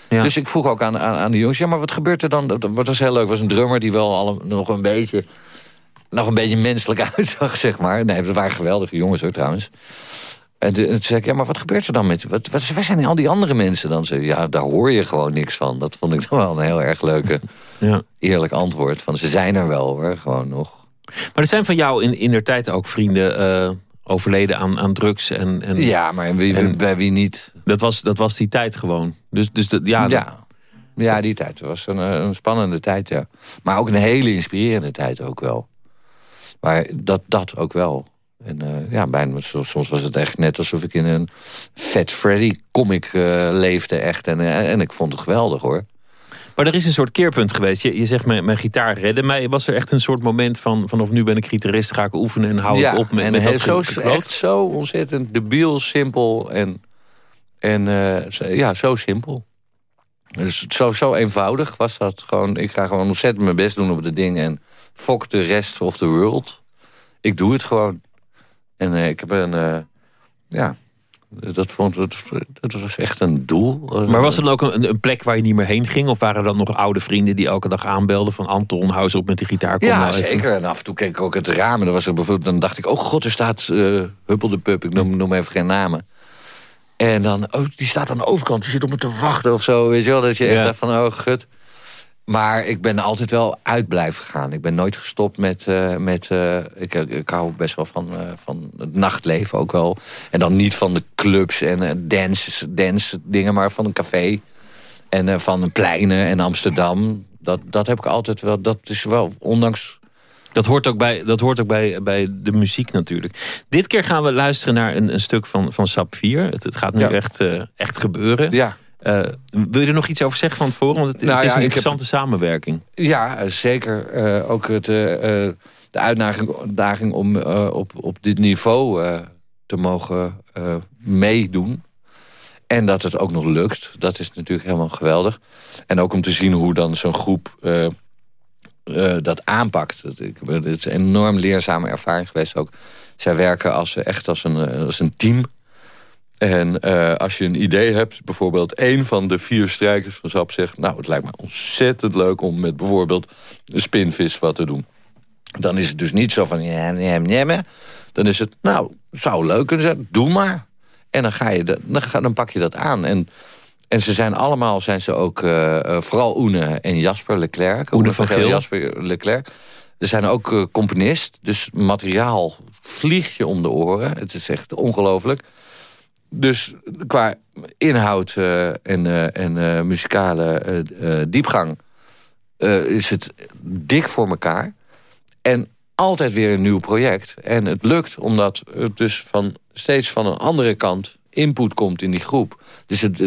Ja. Dus ik vroeg ook aan, aan, aan de jongens... ja, maar wat gebeurt er dan? Dat was heel leuk. was een drummer die wel al nog een beetje... nog een beetje menselijk <laughs> uitzag, zeg maar. Nee, dat waren geweldige jongens hoor, trouwens. En toen zei ik, ja, maar wat gebeurt er dan met... Wat, wat, waar zijn al die andere mensen dan? Ze, ja, daar hoor je gewoon niks van. Dat vond ik dan wel een heel erg leuke, ja. eerlijk antwoord. Van, ze zijn er wel, hoor, gewoon nog. Maar er zijn van jou in, in der tijd ook vrienden... Uh, overleden aan, aan drugs en, en... Ja, maar wie, bij wie niet? Dat was, dat was die tijd gewoon. Dus, dus dat, ja, ja. ja, die tijd was een, een spannende tijd, ja. Maar ook een hele inspirerende tijd ook wel. Maar dat, dat ook wel. En uh, ja, bijna, soms was het echt net alsof ik in een Fat Freddy comic uh, leefde echt. En, en ik vond het geweldig hoor. Maar er is een soort keerpunt geweest. Je, je zegt, mijn, mijn gitaar redde mij. Was er echt een soort moment van... vanaf nu ben ik gitarist, ga ik oefenen en hou ik op met, en met dat zo, echt zo ontzettend debiel, simpel en, en ja, zo simpel. Dus zo, zo eenvoudig was dat. Gewoon, ik ga gewoon ontzettend mijn best doen op de ding en fuck de rest of the world. Ik doe het gewoon. En uh, ik heb een... Uh, ja, dat, vond, dat, dat was echt een doel. Eh, maar was er dan ook een, een, plek waar je niet meer heen ging? Of waren er dan nog oude vrienden die elke dag aanbelden... van Anton, hou op met die gitaar. Kom ja, nou zeker. En af en toe keek ik ook het raam. En dan, was er bijvoorbeeld, dan dacht ik, oh god, er staat uh, Huppel de Pup. Ik noem, noem even geen namen. En dan, oh, die staat aan de overkant. Die zit op me te wachten of zo. Weet je wel, dat je echt dacht van, oh gut. Maar ik ben altijd wel uit blijven gaan. Ik ben nooit gestopt met... Uh, met uh, ik, ik hou best wel van, uh, van het nachtleven ook wel. En dan niet van de clubs en dance, dance dingen... maar van een café en van een pleinen en Amsterdam. Dat, dat heb ik altijd wel... Dat is wel, ondanks... Dat hoort ook bij, dat hoort ook bij, bij de muziek natuurlijk. Dit keer gaan we luisteren naar een, een stuk van, van Sap 4. Het, het gaat nu echt, echt gebeuren. Ja. Uh, wil je er nog iets over zeggen van tevoren? Want het, nou het is een interessante samenwerking. Ja, zeker. Uh, ook het, uh, de uitdaging om op, op dit niveau te mogen meedoen. En dat het ook nog lukt. Dat is natuurlijk helemaal geweldig. En ook om te zien hoe dan zo'n groep dat aanpakt. Het, het is een enorm leerzame ervaring geweest ook. Zij werken als, echt als een, als een team. En uh, als je een idee hebt, bijvoorbeeld één van de vier strijkers van SAP zegt... nou, het lijkt me ontzettend leuk om met bijvoorbeeld een spinvis wat te doen. Dan is het dus niet zo van, Dan is het, nou, zou leuk kunnen zijn, doe maar. En dan, ga je dan, ga, dan pak je dat aan. En, en ze zijn allemaal, zijn ze ook, uh, vooral Oene en Jasper Leclerc. Oene van Geel. Jasper Leclerc. Er zijn ook uh, componist, dus materiaal vliegt je om de oren. Het is echt ongelooflijk dus qua inhoud uh, en, uh, en uh, muzikale diepgang is het dik voor elkaar. En altijd weer een nieuw project. En het lukt omdat het dus van, steeds van een andere kant input komt in die groep. Dus het,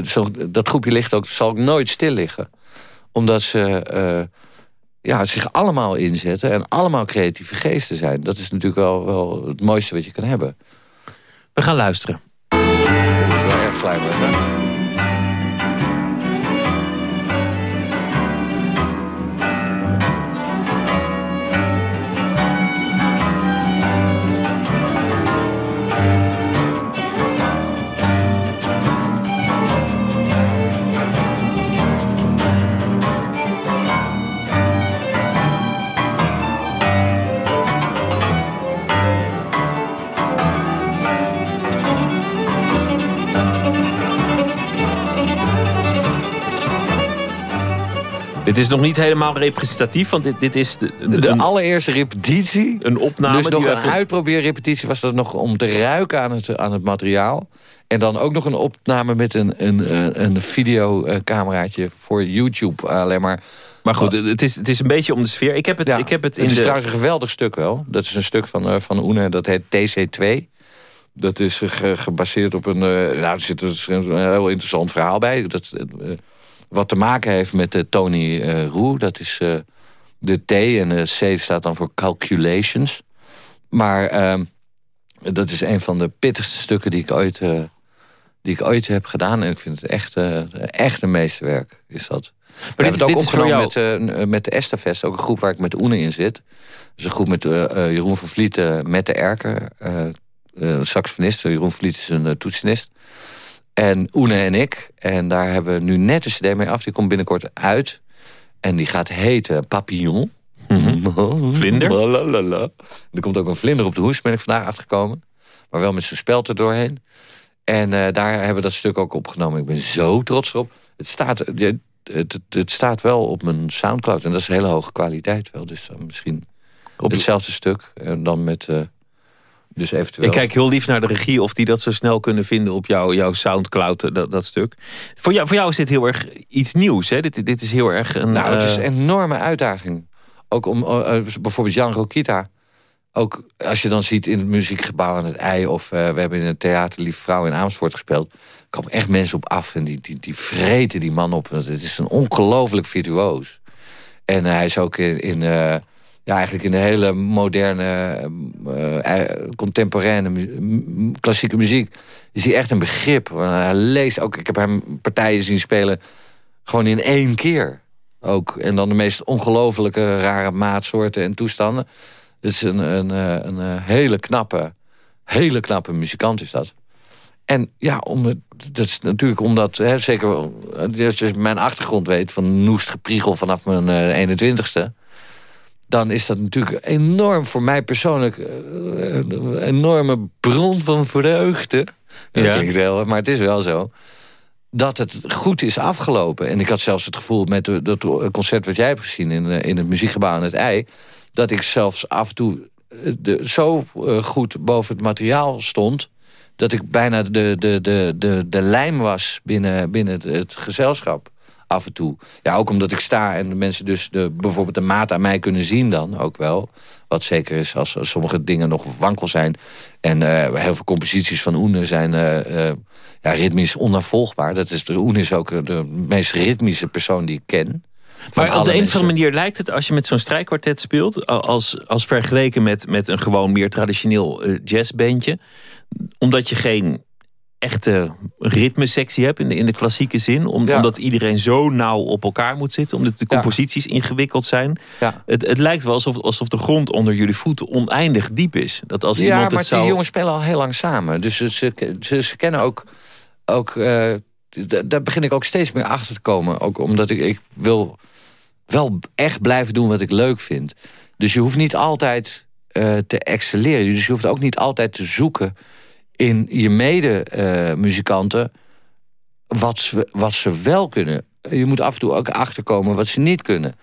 dat groepje ligt ook, zal ook nooit stil liggen. Omdat ze ja, zich allemaal inzetten en allemaal creatieve geesten zijn. Dat is natuurlijk wel, wel het mooiste wat je kan hebben. We gaan luisteren erg slijmerig, hè? Is nog niet helemaal representatief, want dit, dit is... De, de, allereerste repetitie. Een opname. Dus nog een even... uitprobeerrepetitie was dat nog om te ruiken aan het, aan het materiaal. En dan ook nog een opname met een, een, een videocameraatje voor YouTube. Alleen maar... Maar goed, het is, het is een beetje om de sfeer. Ik heb het, ik heb het in het is de... trouwens een geweldig stuk wel. Dat is een stuk van, uh, van Oene, dat heet TC2. Dat is gebaseerd op een... Nou, er zit een heel interessant verhaal bij. Dat, wat te maken heeft met uh, Tony uh, Roe. Dat is uh, De T en de C staat dan voor calculations. Maar ehm, dat is een van de pittigste stukken die ik ooit, uh, die ik ooit heb gedaan. En ik vind het echt, echt een meesterwerk, is dat. Maar we hebben het ook opgenomen met, uh, met de Estafest, ook een groep waar ik met Oene in zit. Dus een groep met Jeroen van Vlieten, met de Erker, saxofonist. Jeroen Vliet is een toetsenist. En Oene en ik. En daar hebben we nu net een cd mee af. Die komt binnenkort uit. En die gaat heten Papillon. Mhm. Vlinder? Er komt ook een vlinder op de hoes, ben ik vandaag achtergekomen. Maar wel met zijn speld er doorheen. En uh, daar hebben we dat stuk ook opgenomen. Ik ben zo trots erop. Het staat, het, het, het, staat wel op mijn Soundcloud. En dat is een hele hoge kwaliteit wel. Dus dan misschien op hetzelfde stuk. En dan met... Uh, dus eventueel... Ik kijk heel lief naar de regie of die dat zo snel kunnen vinden op jou, jouw Soundcloud, eh, dat, dat stuk. Voor jou, voor jou is dit heel erg iets nieuws, hè? Dit, dit is heel erg een... Nou, het is een enorme uitdaging. Ook om uh, bijvoorbeeld Jan Rokita. Ook als je dan ziet in het muziekgebouw aan het ei... of uh, we hebben in het theater Lief Vrouw in Amersfoort gespeeld... komen echt mensen op af en die, die, die vreten die man op. Want het is een ongelooflijk virtuoos. En hij is ook in... in ja, eigenlijk in de hele moderne, contemporaine klassieke muziek... is hij echt een begrip. Hij leest ook... Ik heb hem partijen zien spelen gewoon in één keer ook. En dan de meest ongelofelijke rare maatsoorten en toestanden. Het is een, een, eh, een, hele knappe, hele knappe muzikant is dat. En ja, om, dat is natuurlijk omdat, hè, zeker als je mijn achtergrond weet... van noest gepriegel vanaf mijn uh, eh, 21ste... dan is dat natuurlijk enorm voor mij persoonlijk... Uh, een enorme bron van vreugde. Dat ja. klinkt heel, maar het is wel zo dat het goed is afgelopen. En ik had zelfs het gevoel met dat concert wat jij hebt gezien... in, eh, in het muziekgebouw aan het ei... dat ik zelfs af en toe eh, de, zo eh, goed boven het materiaal stond... dat ik bijna de, de, de, de, de lijm was binnen, binnen het, het gezelschap af en toe. Ja, ook omdat ik sta en de mensen dus de, bijvoorbeeld de maat aan mij kunnen zien dan ook wel. Wat zeker is als, sommige dingen nog wankel zijn. En heel veel composities van Oene zijn ja, ritmisch onafvolgbaar. Dat is, Oen is ook de meest ritmische persoon die ik ken. Maar op de een of andere manier lijkt het, als je met zo'n strijkkwartet speelt... als, als vergeleken met, met een gewoon meer traditioneel uh, jazzbandje... omdat je geen echte ritmesectie hebt in de, in de klassieke zin. Omdat iedereen zo nauw op elkaar moet zitten. Omdat de composities ingewikkeld zijn. Ja. Het, het lijkt wel alsof, alsof de grond onder jullie voeten oneindig diep is. Dat als iemand het maar zou... die jongens spelen al heel lang samen. Dus ze, ze, ze kennen ook ook, uh, daar begin ik ook steeds meer achter te komen. Ook omdat ik, ik wil wel echt blijven doen wat ik leuk vind. Dus je hoeft niet altijd uh, te excelleren. Dus je hoeft ook niet altijd te zoeken in je mede-muzikanten... Wat, ze, wat ze wel kunnen. Je moet af en toe ook achterkomen wat ze niet kunnen.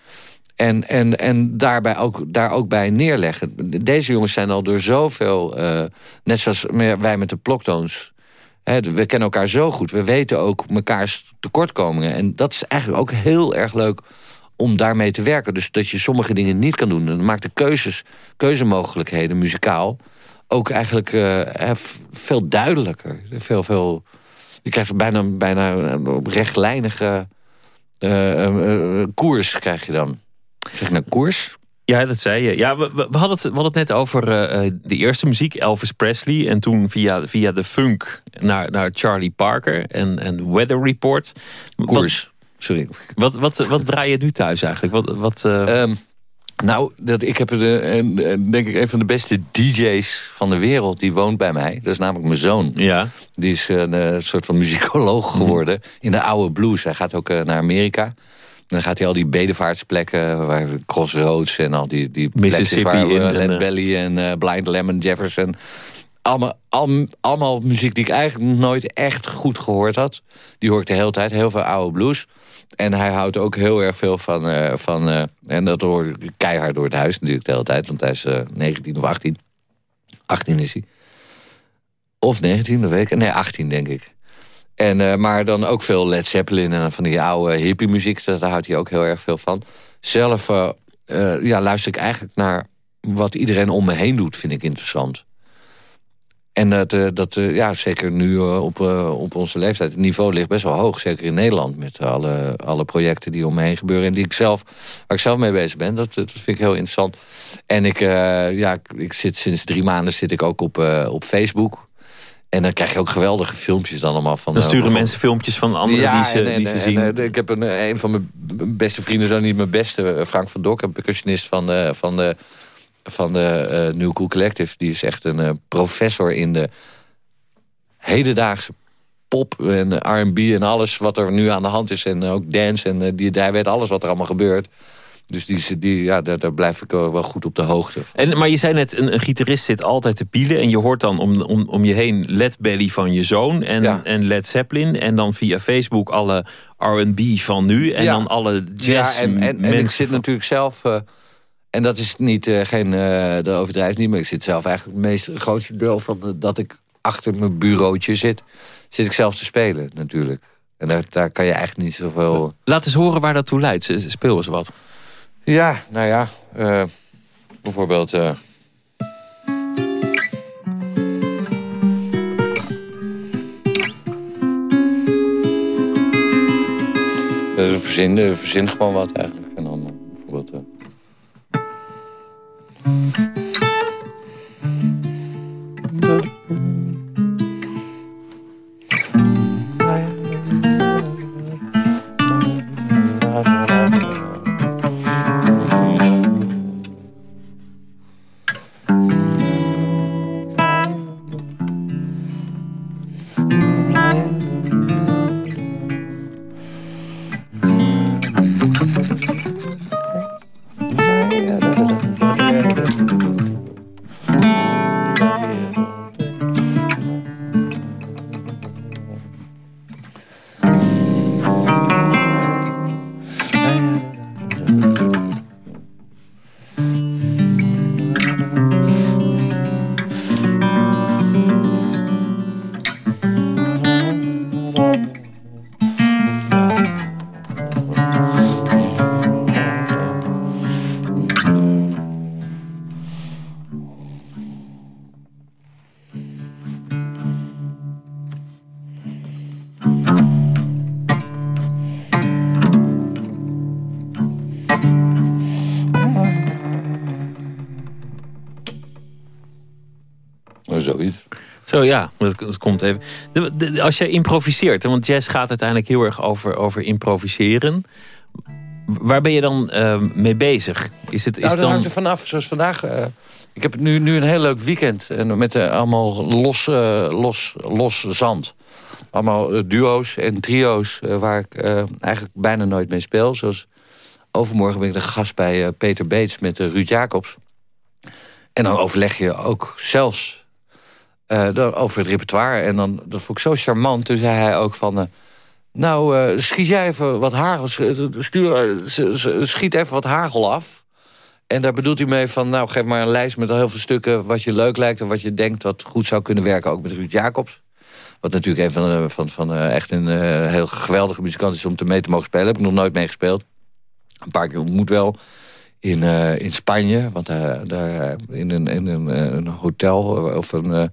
En, en, en daarbij ook, daar ook bij neerleggen. Deze jongens zijn al door zoveel... Uh, net zoals wij met de ploktoons we kennen elkaar zo goed. We weten ook mekaars tekortkomingen. En dat is eigenlijk ook heel erg leuk om daarmee te werken. Dus dat je sommige dingen niet kan doen. Dan maakt de keuzes, keuzemogelijkheden muzikaal ook eigenlijk uh, veel duidelijker. Veel, veel, je krijgt bijna, bijna een rechtlijnige uh, koers krijg je dan. Zeg nou koers? Ja, dat zei je. Ja, we, we, hadden, het, we hadden het net over uh, de eerste muziek, Elvis Presley. En toen via, via de funk naar, naar Charlie Parker en, en Weather Report. Koers, sorry. Wat, wat, wat draai je nu thuis eigenlijk? Wat, wat, uh... um, nou, dat, ik heb de, denk ik een van de beste DJ's van de wereld. Die woont bij mij. Dat is namelijk mijn zoon. Ja. Die is een soort van muzikoloog geworden. In de oude blues. Hij gaat ook naar Amerika dan gaat hij al die bedevaartsplekken, waar Crossroads en al die, die Mississippi waar, in. Led eh, Belly en uh, Blind Lemon Jefferson. Allemaal, al, allemaal muziek die ik eigenlijk nooit echt goed gehoord had. Die hoor ik de hele tijd, heel veel oude blues. En hij houdt ook heel erg veel van... Uh, van uh, en dat hoor ik keihard door het huis natuurlijk de hele tijd. Want hij is uh, 19 of 18. 18 is hij. Of 19, dat weet ik. Nee, 18 denk ik. En, maar dan ook veel Led Zeppelin en van die oude hippie muziek. Daar houdt hij ook heel erg veel van. Zelf ja, luister ik eigenlijk naar wat iedereen om me heen doet, vind ik interessant. En dat, uh, dat uh, ja, zeker nu uh, op, op onze leeftijd, het niveau ligt best wel hoog. Zeker in Nederland, met alle, alle projecten die om me heen gebeuren... en die ik zelf, waar ik zelf mee bezig ben. Dat, dat vind ik heel interessant. En ik, ja, ik zit, sinds drie maanden zit ik ook op, op Facebook. En dan krijg je ook geweldige filmpjes dan allemaal. Van, dan sturen mensen filmpjes van anderen ja, die ze, en, die ze zien. En, ik heb een, een van mijn beste vrienden, zo niet mijn beste... Frank van Dok, een percussionist van, van de van de uh, New Cool Collective. Die is echt een uh, professor in de hedendaagse pop en R&B en alles wat er nu aan de hand is. En ook dance en uh, die, hij weet alles wat er allemaal gebeurt. Dus die, die, ja, daar, daar blijf ik wel goed op de hoogte. Van. En, maar je zei net, een, een, gitarist zit altijd te pielen... en je hoort dan om, om, om je heen Led Belly van je zoon en, ja. en Led Zeppelin... en dan via Facebook alle R&B van nu en ja. dan alle jazz Ja, en, en, en ik zit natuurlijk zelf... Uh, en dat is niet, uh, geen, uh, de overdrijf niet, maar ik zit zelf eigenlijk het meest grootste deel van de, dat ik achter mijn bureautje zit, zit ik zelf te spelen natuurlijk. En daar, daar kan je eigenlijk niet zoveel... Laat eens horen waar dat toe leidt. Speel eens wat. Ja, nou ja. Uh, bijvoorbeeld... verzin, verzin gewoon wat eigenlijk. En dan bijvoorbeeld... Mm-hmm. Zo ja, dat, dat komt even. De, de, als je improviseert, want jazz gaat uiteindelijk heel erg over, over improviseren. Waar ben je dan uh, mee bezig? Is het, is nou, dat dan... hangt er vanaf. Zoals vandaag. Uh, ik heb nu, nu een heel leuk weekend. En met uh, allemaal los, los, los zand. Allemaal duo's en trio's waar ik eigenlijk bijna nooit mee speel. Zoals overmorgen ben ik de gast bij Peter Beets met Ruud Jacobs. En dan overleg je ook zelfs uh, over het repertoire. En dan, dat vond ik zo charmant. Toen zei hij ook van... Uh, nou, uh, schiet jij even wat hagel... Stuur, schiet even wat hagel af. En daar bedoelt hij mee van... nou, geef maar een lijst met heel veel stukken... wat je leuk lijkt en wat je denkt wat goed zou kunnen werken. Ook met Ruud Jacobs. Wat natuurlijk een van, van, van echt een heel geweldige muzikant is... om te mee te mogen spelen. Heb ik nog nooit mee gespeeld. Een paar keer ontmoet wel in, uh, in Spanje. Want uh, daar in een, in een, een hotel of een,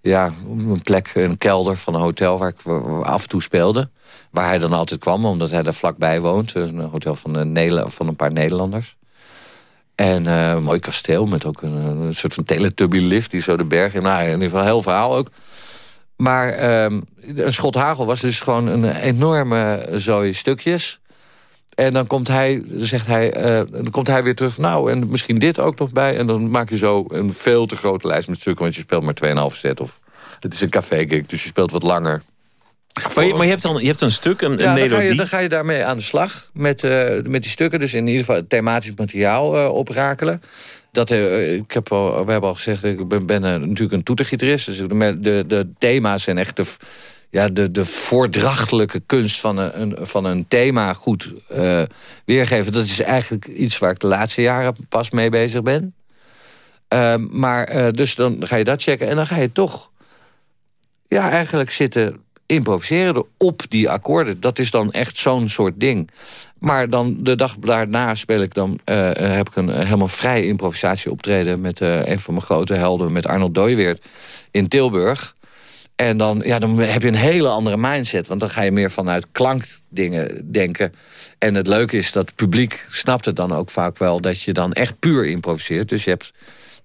ja, een plek, een kelder van een hotel waar ik af en toe speelde. Waar hij dan altijd kwam, omdat hij daar vlakbij woont. Een hotel van een, een paar Nederlanders. En een mooi kasteel met ook een, soort van teletubby lift die zo de berg in. Nou, in ieder geval een heel verhaal ook. Maar een schot hagel was dus gewoon een enorme zooi stukjes. En dan komt hij, zegt hij, uh, dan komt hij weer terug. Nou, en misschien dit ook nog bij. En dan maak je zo een veel te grote lijst met stukken. Want je speelt maar 2,5 set. Of het is een café-gig, dus je speelt wat langer. Maar je, maar je, hebt, dan, je hebt een stuk, een, ja, een melodie. Dan ga, je, dan ga je daarmee aan de slag met, uh, met die stukken. Dus in ieder geval thematisch materiaal uh, oprakelen. Dat, uh, ik heb al, we hebben al gezegd, ik ben, ben natuurlijk een toetergitarist. Dus de, de, de thema's zijn echt de ja, de, de voordrachtelijke kunst van een, van een thema goed uh, weergeven... dat is eigenlijk iets waar ik de laatste jaren pas mee bezig ben. Uh, maar uh, dus dan ga je dat checken en dan ga je toch... ja, eigenlijk zitten improviseren op die akkoorden. Dat is dan echt zo'n soort ding. Maar dan de dag daarna speel ik dan, uh, heb ik een helemaal vrij improvisatie optreden... met een van mijn grote helden, met Arnold Dooiweert in Tilburg. En dan, ja, dan heb je een hele andere mindset. Want dan ga je meer vanuit klankdingen denken. En het leuke is dat het publiek snapt het dan ook vaak wel... dat je dan echt puur improviseert. Dus je hebt,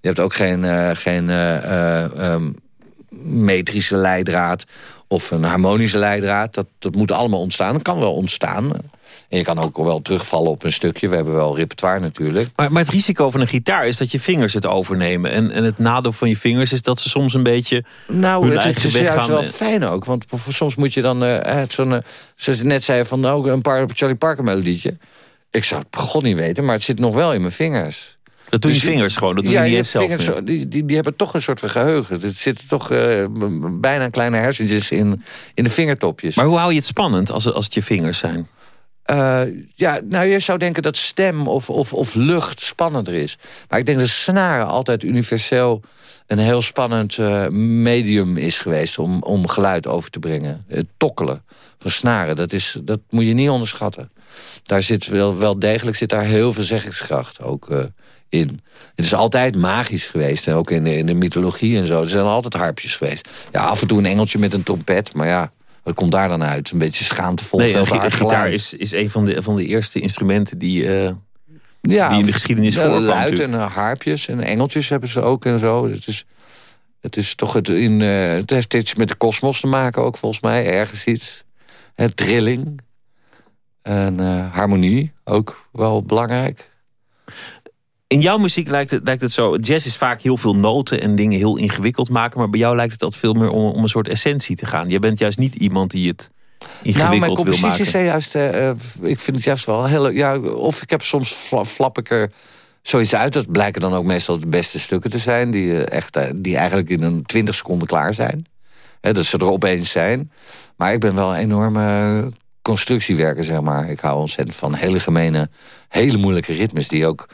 je hebt ook geen, uh, geen uh, um, metrische leidraad of een harmonische leidraad. Dat, dat moet allemaal ontstaan. Dat kan wel ontstaan. En je kan ook wel terugvallen op een stukje. We hebben wel repertoire natuurlijk. Maar, maar het risico van een gitaar is dat je vingers het overnemen. En, en het nadeel van je vingers is dat ze soms een beetje Nou, het, het is juist wel fijn ook. Want soms moet je dan, uh, zo'n, uh, zoals je net zei, van ook een paar Charlie Parker melodietje. Ik zou het begon niet weten, maar het zit nog wel in mijn vingers. Dat doen je dus vingers gewoon, dat doe ja, je niet eens zelf vingers, die, die, die, hebben toch een soort van geheugen. Er zitten toch uh, bijna kleine hersentjes in, in de vingertopjes. Maar hoe hou je het spannend als, als het je vingers zijn? Uh, ja, nou, je zou denken dat stem of, of, of lucht spannender is. Maar ik denk dat snaren altijd universeel een heel spannend uh, medium is geweest... om, om geluid over te brengen. Het tokkelen van snaren, dat, is, dat moet je niet onderschatten. Daar zit wel, wel degelijk zit daar heel veel zeggingskracht ook uh, in. Het is altijd magisch geweest, en ook in de, in de mythologie en zo. Er zijn altijd harpjes geweest. Ja, af en toe een engeltje met een trompet, maar ja... Wat komt daar dan uit? Een beetje schaamtevol. Nee, gitaar is, is een van de, van de eerste instrumenten die, uh, ja, die in de geschiedenis ja, voorkwam. Luid en uh, harpjes en engeltjes hebben ze ook en zo. Het is, het is toch het, in, uh, het heeft iets met de kosmos te maken ook volgens mij. Ergens iets. Hè, trilling. En harmonie ook wel belangrijk. In jouw muziek lijkt het, lijkt het zo... Jazz is vaak heel veel noten en dingen heel ingewikkeld maken... maar bij jou lijkt het altijd veel meer om, om een soort essentie te gaan. Je bent juist niet iemand die het ingewikkeld nou, mijn wil maken. Is juist, uh, ik vind het juist wel heel... Ja, of ik heb soms flap ik er zoiets uit. Dat blijken dan ook meestal de beste stukken te zijn... die, uh, echt, uh, die eigenlijk in een twintig seconden klaar zijn. He, dat ze er opeens zijn. Maar ik ben wel een enorme constructiewerker, zeg maar. Ik hou ontzettend van hele gemene, hele moeilijke ritmes... die ook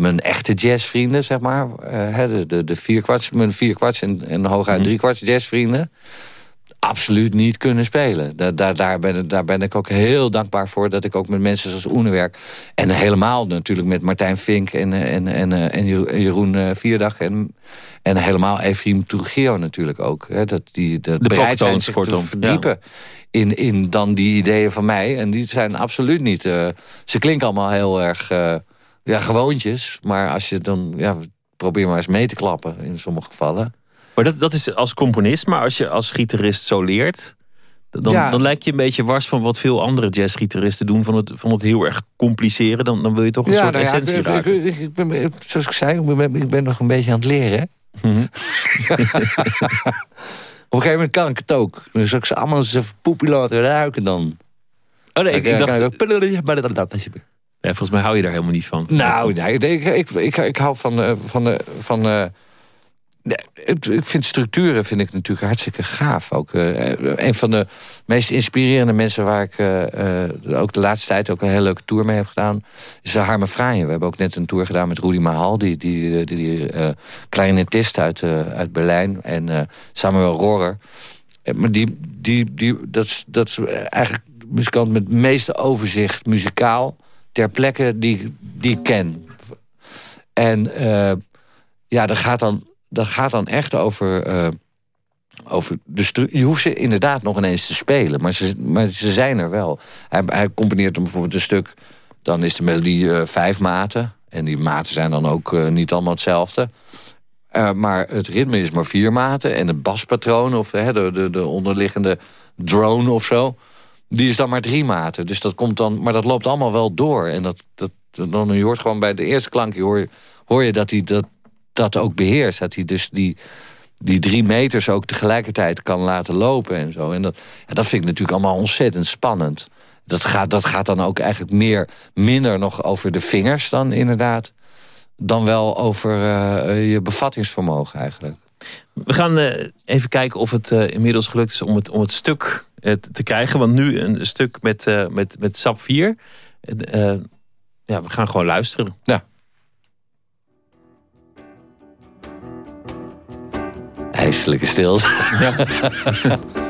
mijn echte jazzvrienden, zeg maar. Uh, de, de, de vierkwarts, mijn vierkwarts en, en hooguit mm. driekwarts jazzvrienden... absoluut niet kunnen spelen. Daar, daar, daar, ben, daar ben ik ook heel dankbaar voor... dat ik ook met mensen zoals Oene werk. En helemaal natuurlijk met Martijn Vink en, en, en, en Jeroen Vierdag... en, en helemaal Efrim Trujillo natuurlijk ook. Hè, dat die dat de bereid zijn zich te verdiepen... In, in dan die ideeën van mij. En die zijn absoluut niet... Uh, ze klinken allemaal heel erg... Uh, ja, gewoontjes. Maar als je dan, ja, probeer maar eens mee te klappen in sommige gevallen. Maar dat, dat is als componist, maar als je als gitarist zo leert... Dan, dan lijkt je een beetje wars van wat veel andere jazzgitaristen doen... van het, van het heel erg compliceren. Dan, dan wil je toch een soort nou essentie ja, raken. Ik, ik, ben, zoals ik zei, ik ben, ik ben nog een beetje aan het leren. Mhm. <laughs> Op een gegeven moment kan ik het ook. Dan zal ik ze allemaal eens even poepie laten ruiken dan. Oh nee, ik, ik dacht... Ja, volgens mij hou je daar helemaal niet van. Nou, nee, ik, ik, ik, ik hou van... Uh, van, uh, van uh, ik vind structuren vind ik natuurlijk hartstikke gaaf. Ook een van de meest inspirerende mensen waar ik ook de laatste tijd ook een hele leuke tour mee heb gedaan, is Harme Fraaien. We hebben ook net een tour gedaan met Rudy Mahal, die, die, die, die clarinetist uit, uit Berlijn, en Samuel Rohrer. Maar die, die, die, dat, is, dat is eigenlijk muzikant met het meeste overzicht muzikaal ter plekke die, die ik ken. En uh, ja, dat gaat, dan, dat gaat dan echt over... Uh, over de je hoeft ze inderdaad nog ineens te spelen, maar ze, maar ze zijn er wel. Hij, hij componeert dan bijvoorbeeld een stuk, dan is de melodie uh, vijf maten. En die maten zijn dan ook niet allemaal hetzelfde. maar het ritme is maar vier maten. En het baspatroon of de, de, de onderliggende drone of zo... Die is dan maar drie maten. Dus dat komt dan, maar dat loopt allemaal wel door. En dat, dat, dan, je hoort gewoon bij de eerste klank hoor, hoor je dat hij dat, dat ook beheerst. Dat hij dus die, die drie meters ook tegelijkertijd kan laten lopen en zo. En dat, dat vind ik natuurlijk allemaal ontzettend spannend. Dat gaat, dat gaat dan ook eigenlijk meer, minder nog over de vingers dan inderdaad. Dan wel over uh, je bevattingsvermogen eigenlijk. We gaan uh, even kijken of het uh, inmiddels gelukt is om het, om het stuk te krijgen. Want nu een stuk met, uh, met, met SAP 4. Uh, ja, we gaan gewoon luisteren. Ja. IJselijke stilte. Ja. <laughs>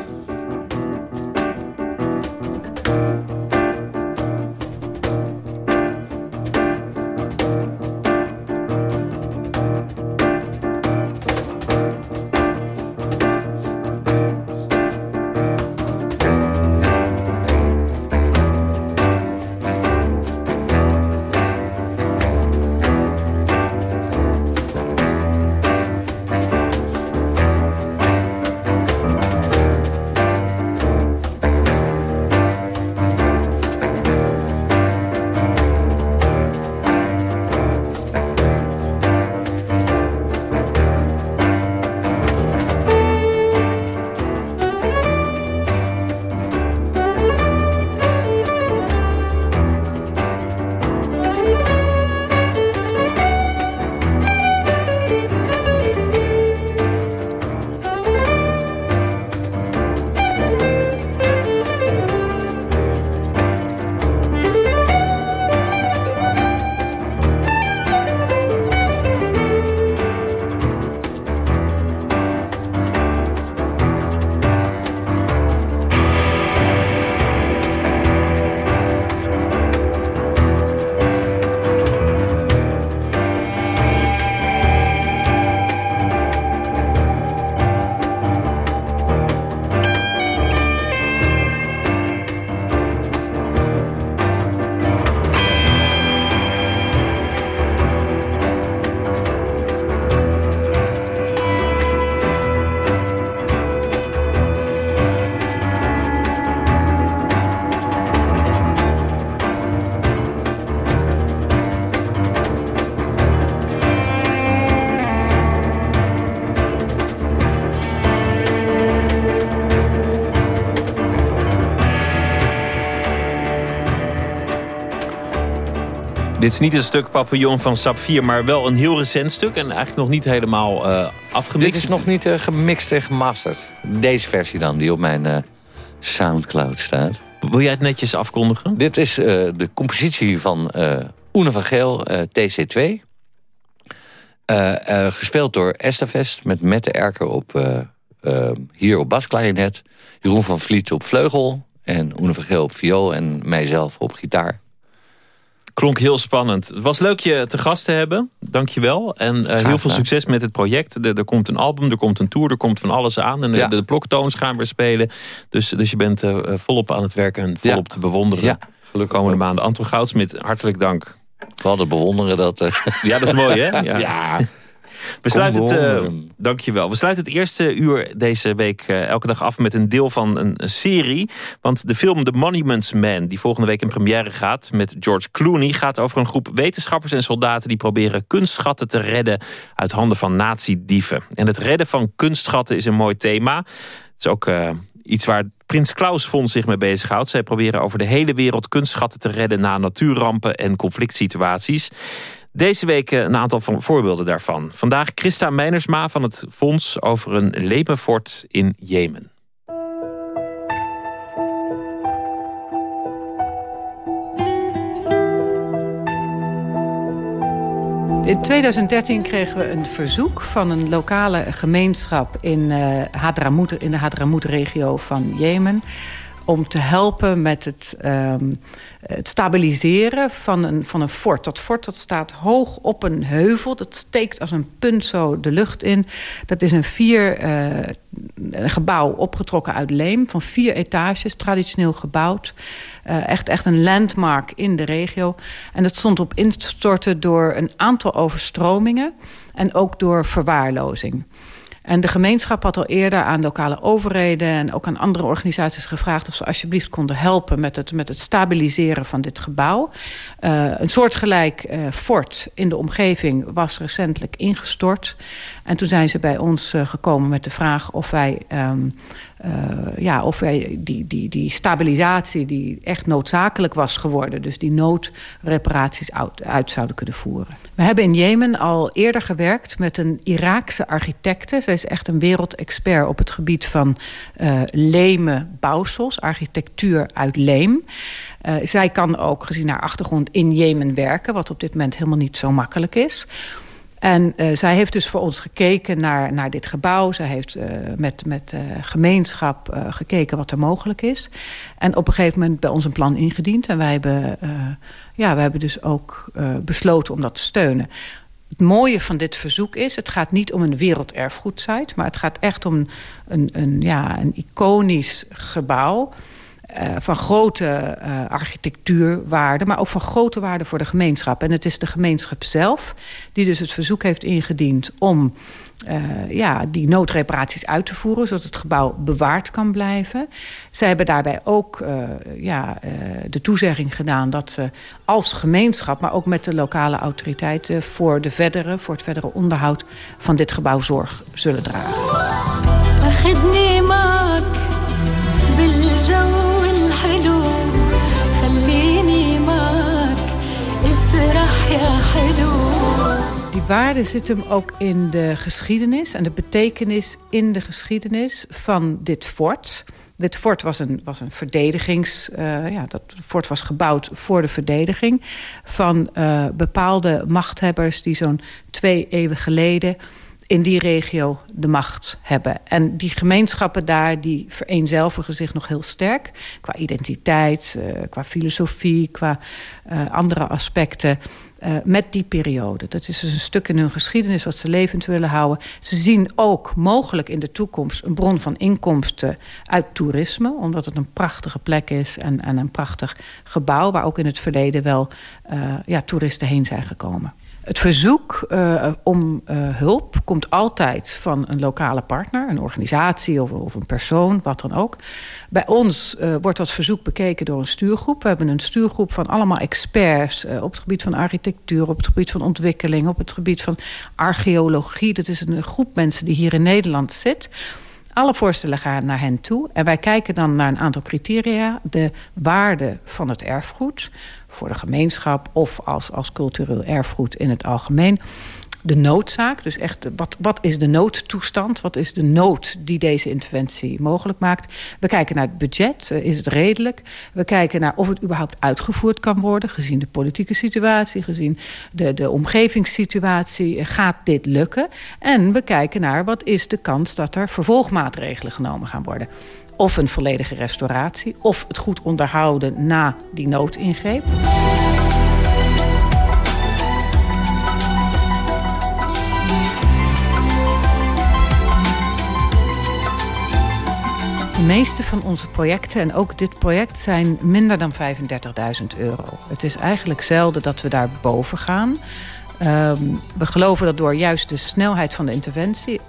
Dit is niet een stuk papillon van Sap 4, maar wel een heel recent stuk. En eigenlijk nog niet helemaal uh, afgemixt. Dit is nog niet uh, gemixt en gemasterd. Deze versie dan, die op mijn uh, Soundcloud staat. Wil jij het netjes afkondigen? Dit is de compositie van Oene van Geel, TC2. gespeeld door Estavest met Mette Erker op, hier op basklarinet. Jeroen van Vliet op vleugel. En Oene van Geel op viool en mijzelf op gitaar. Klonk heel spannend. Het was leuk je te gast te hebben. Dank je wel. En uh, heel veel succes met het project. Er, er, komt een album, er komt een tour, er komt van alles aan. En de, de bloktoons gaan weer spelen. Dus, dus je bent uh, volop aan het werken en volop te bewonderen. Ja, gelukkig. Komende maanden. Anton Goudsmit, hartelijk dank. We hadden bewonderen dat... Uh... Ja, dat is mooi, hè? <laughs> Ja. We sluiten het, uh, dankjewel. We sluiten het eerste uur deze week uh, elke dag af met een deel van een, een, serie. Want de film The Monuments Man, die volgende week in première gaat met George Clooney, gaat over een groep wetenschappers en soldaten die proberen kunstschatten te redden uit handen van nazi-dieven. En het redden van kunstschatten is een mooi thema. Het is ook uh, iets waar Prins Klaus Fonds zich mee bezighoudt. Zij proberen over de hele wereld kunstschatten te redden na natuurrampen en conflict situaties. Deze week een aantal van voorbeelden daarvan. Vandaag Christa Meinersma van het Fonds over een lepenfort in Jemen. In 2013 kregen we een verzoek van een lokale gemeenschap in, uh, Hadramout, in de Hadramout-regio van Jemen om te helpen met het, um, het stabiliseren van een, van een fort. Dat fort dat staat hoog op een heuvel. Dat steekt als een punt zo de lucht in. Dat is een vier een gebouw opgetrokken uit leem. Van vier etages, traditioneel gebouwd. Uh, echt, echt een landmark in de regio. En dat stond op instorten door een aantal overstromingen. En ook door verwaarlozing. En de gemeenschap had al eerder aan lokale overheden... en ook aan andere organisaties gevraagd... of ze alsjeblieft konden helpen met het, met het stabiliseren van dit gebouw. Uh, een soortgelijk uh, fort in de omgeving was recentelijk ingestort. En toen zijn ze bij ons uh, gekomen met de vraag of wij... Um, ja, of die, die, die stabilisatie die echt noodzakelijk was geworden... dus die noodreparaties uit, zouden kunnen voeren. We hebben in Jemen al eerder gewerkt met een Iraakse architecte. Zij is echt een wereldexpert op het gebied van uh, bouwsels, architectuur uit leem. Uh, zij kan ook, gezien haar achtergrond, in Jemen werken, wat op dit moment helemaal niet zo makkelijk is. En uh, zij heeft dus voor ons gekeken naar, naar dit gebouw. Zij heeft uh, met, met uh, gemeenschap gekeken wat er mogelijk is. En op een gegeven moment bij ons een plan ingediend. En wij hebben, ja, wij hebben dus ook besloten om dat te steunen. Het mooie van dit verzoek is, het gaat niet om een werelderfgoedsite... maar het gaat echt om een, een, ja, een iconisch gebouw... Uh, van grote uh, architectuurwaarde, maar ook van grote waarde voor de gemeenschap. En het is de gemeenschap zelf die dus het verzoek heeft ingediend om uh, ja, die noodreparaties uit te voeren... zodat het gebouw bewaard kan blijven. Zij hebben daarbij ook ja, de toezegging gedaan... dat ze als gemeenschap, maar ook met de lokale autoriteiten... voor, de verdere, voor het verdere onderhoud van dit gebouw zorg zullen dragen. Die waarde zit hem ook in de geschiedenis en de betekenis in de geschiedenis van dit fort. Dit fort was een, was een verdedigings... Uh, ja, dat fort was gebouwd voor de verdediging... van uh, bepaalde machthebbers die zo'n twee eeuwen geleden in die regio de macht hebben. En die gemeenschappen daar, die vereenzelvigen zich nog heel sterk... qua identiteit, uh, qua filosofie, qua uh, andere aspecten... Uh, met die periode. Dat is dus een stuk in hun geschiedenis wat ze levend willen houden. Ze zien ook mogelijk in de toekomst een bron van inkomsten uit toerisme. Omdat het een prachtige plek is en, en een prachtig gebouw... waar ook in het verleden wel ja, toeristen heen zijn gekomen. Het verzoek uh, om uh, hulp komt altijd van een lokale partner, een organisatie of, of een persoon, wat dan ook. Bij ons uh, wordt dat verzoek bekeken door een stuurgroep. We hebben een stuurgroep van allemaal experts op het gebied van architectuur, op het gebied van ontwikkeling, op het gebied van archeologie. Dat is een groep mensen die hier in Nederland zit. Alle voorstellen gaan naar hen toe. En wij kijken dan naar een aantal criteria. De waarde van het erfgoed voor de gemeenschap... of als, als cultureel erfgoed in het algemeen de noodzaak. Dus echt, wat, wat is de noodtoestand? Wat is de nood die deze interventie mogelijk maakt? We kijken naar het budget. Eh, is het redelijk? We kijken naar of het überhaupt uitgevoerd kan worden... gezien de politieke situatie, gezien de, de omgevingssituatie. Gaat dit lukken? En we kijken naar wat is de kans dat er vervolgmaatregelen genomen gaan worden of een volledige restauratie... of het goed onderhouden na die noodingreep. De meeste van onze projecten, en ook dit project, zijn minder dan 35.000 euro. Het is eigenlijk zelden dat we daar boven gaan. Ehm, we geloven dat door juist de snelheid van de interventie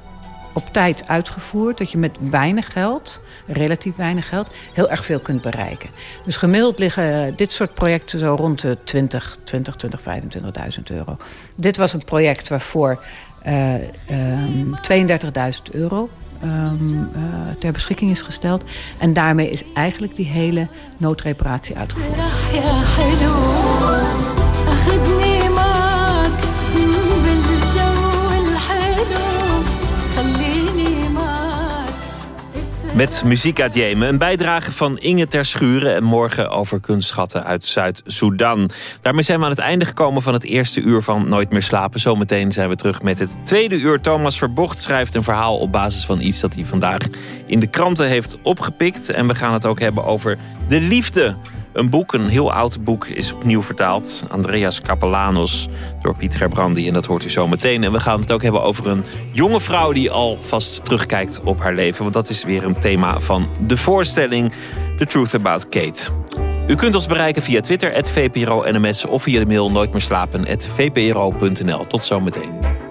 op tijd uitgevoerd, dat je met weinig geld, relatief weinig geld, heel erg veel kunt bereiken. Dus gemiddeld liggen dit soort projecten zo rond de 20, 20, 20, 25.000 euro. Dit was een project waarvoor uh, um, 32.000 euro um, uh, ter beschikking is gesteld. En daarmee is eigenlijk die hele noodreparatie uitgevoerd. Met muziek uit Jemen. Een bijdrage van Inge Ter Schuren. En morgen over kunstschatten uit Zuid-Soedan. Daarmee zijn we aan het einde gekomen van het eerste uur van Nooit meer slapen. Zometeen zijn we terug met het tweede uur. Thomas Verbocht schrijft een verhaal op basis van iets dat hij vandaag in de kranten heeft opgepikt. En we gaan het ook hebben over de liefde. Een boek, een heel oud boek, is opnieuw vertaald. Andreas Capellanos door Piet Gerbrandi. En dat hoort u zo meteen. En we gaan het ook hebben over een jonge vrouw die alvast terugkijkt op haar leven. Want dat is weer een thema van de voorstelling The Truth About Kate. U kunt ons bereiken via Twitter, VPRO-NMS... of via de mail nooit meer slapen, vpro.nl. Tot zometeen.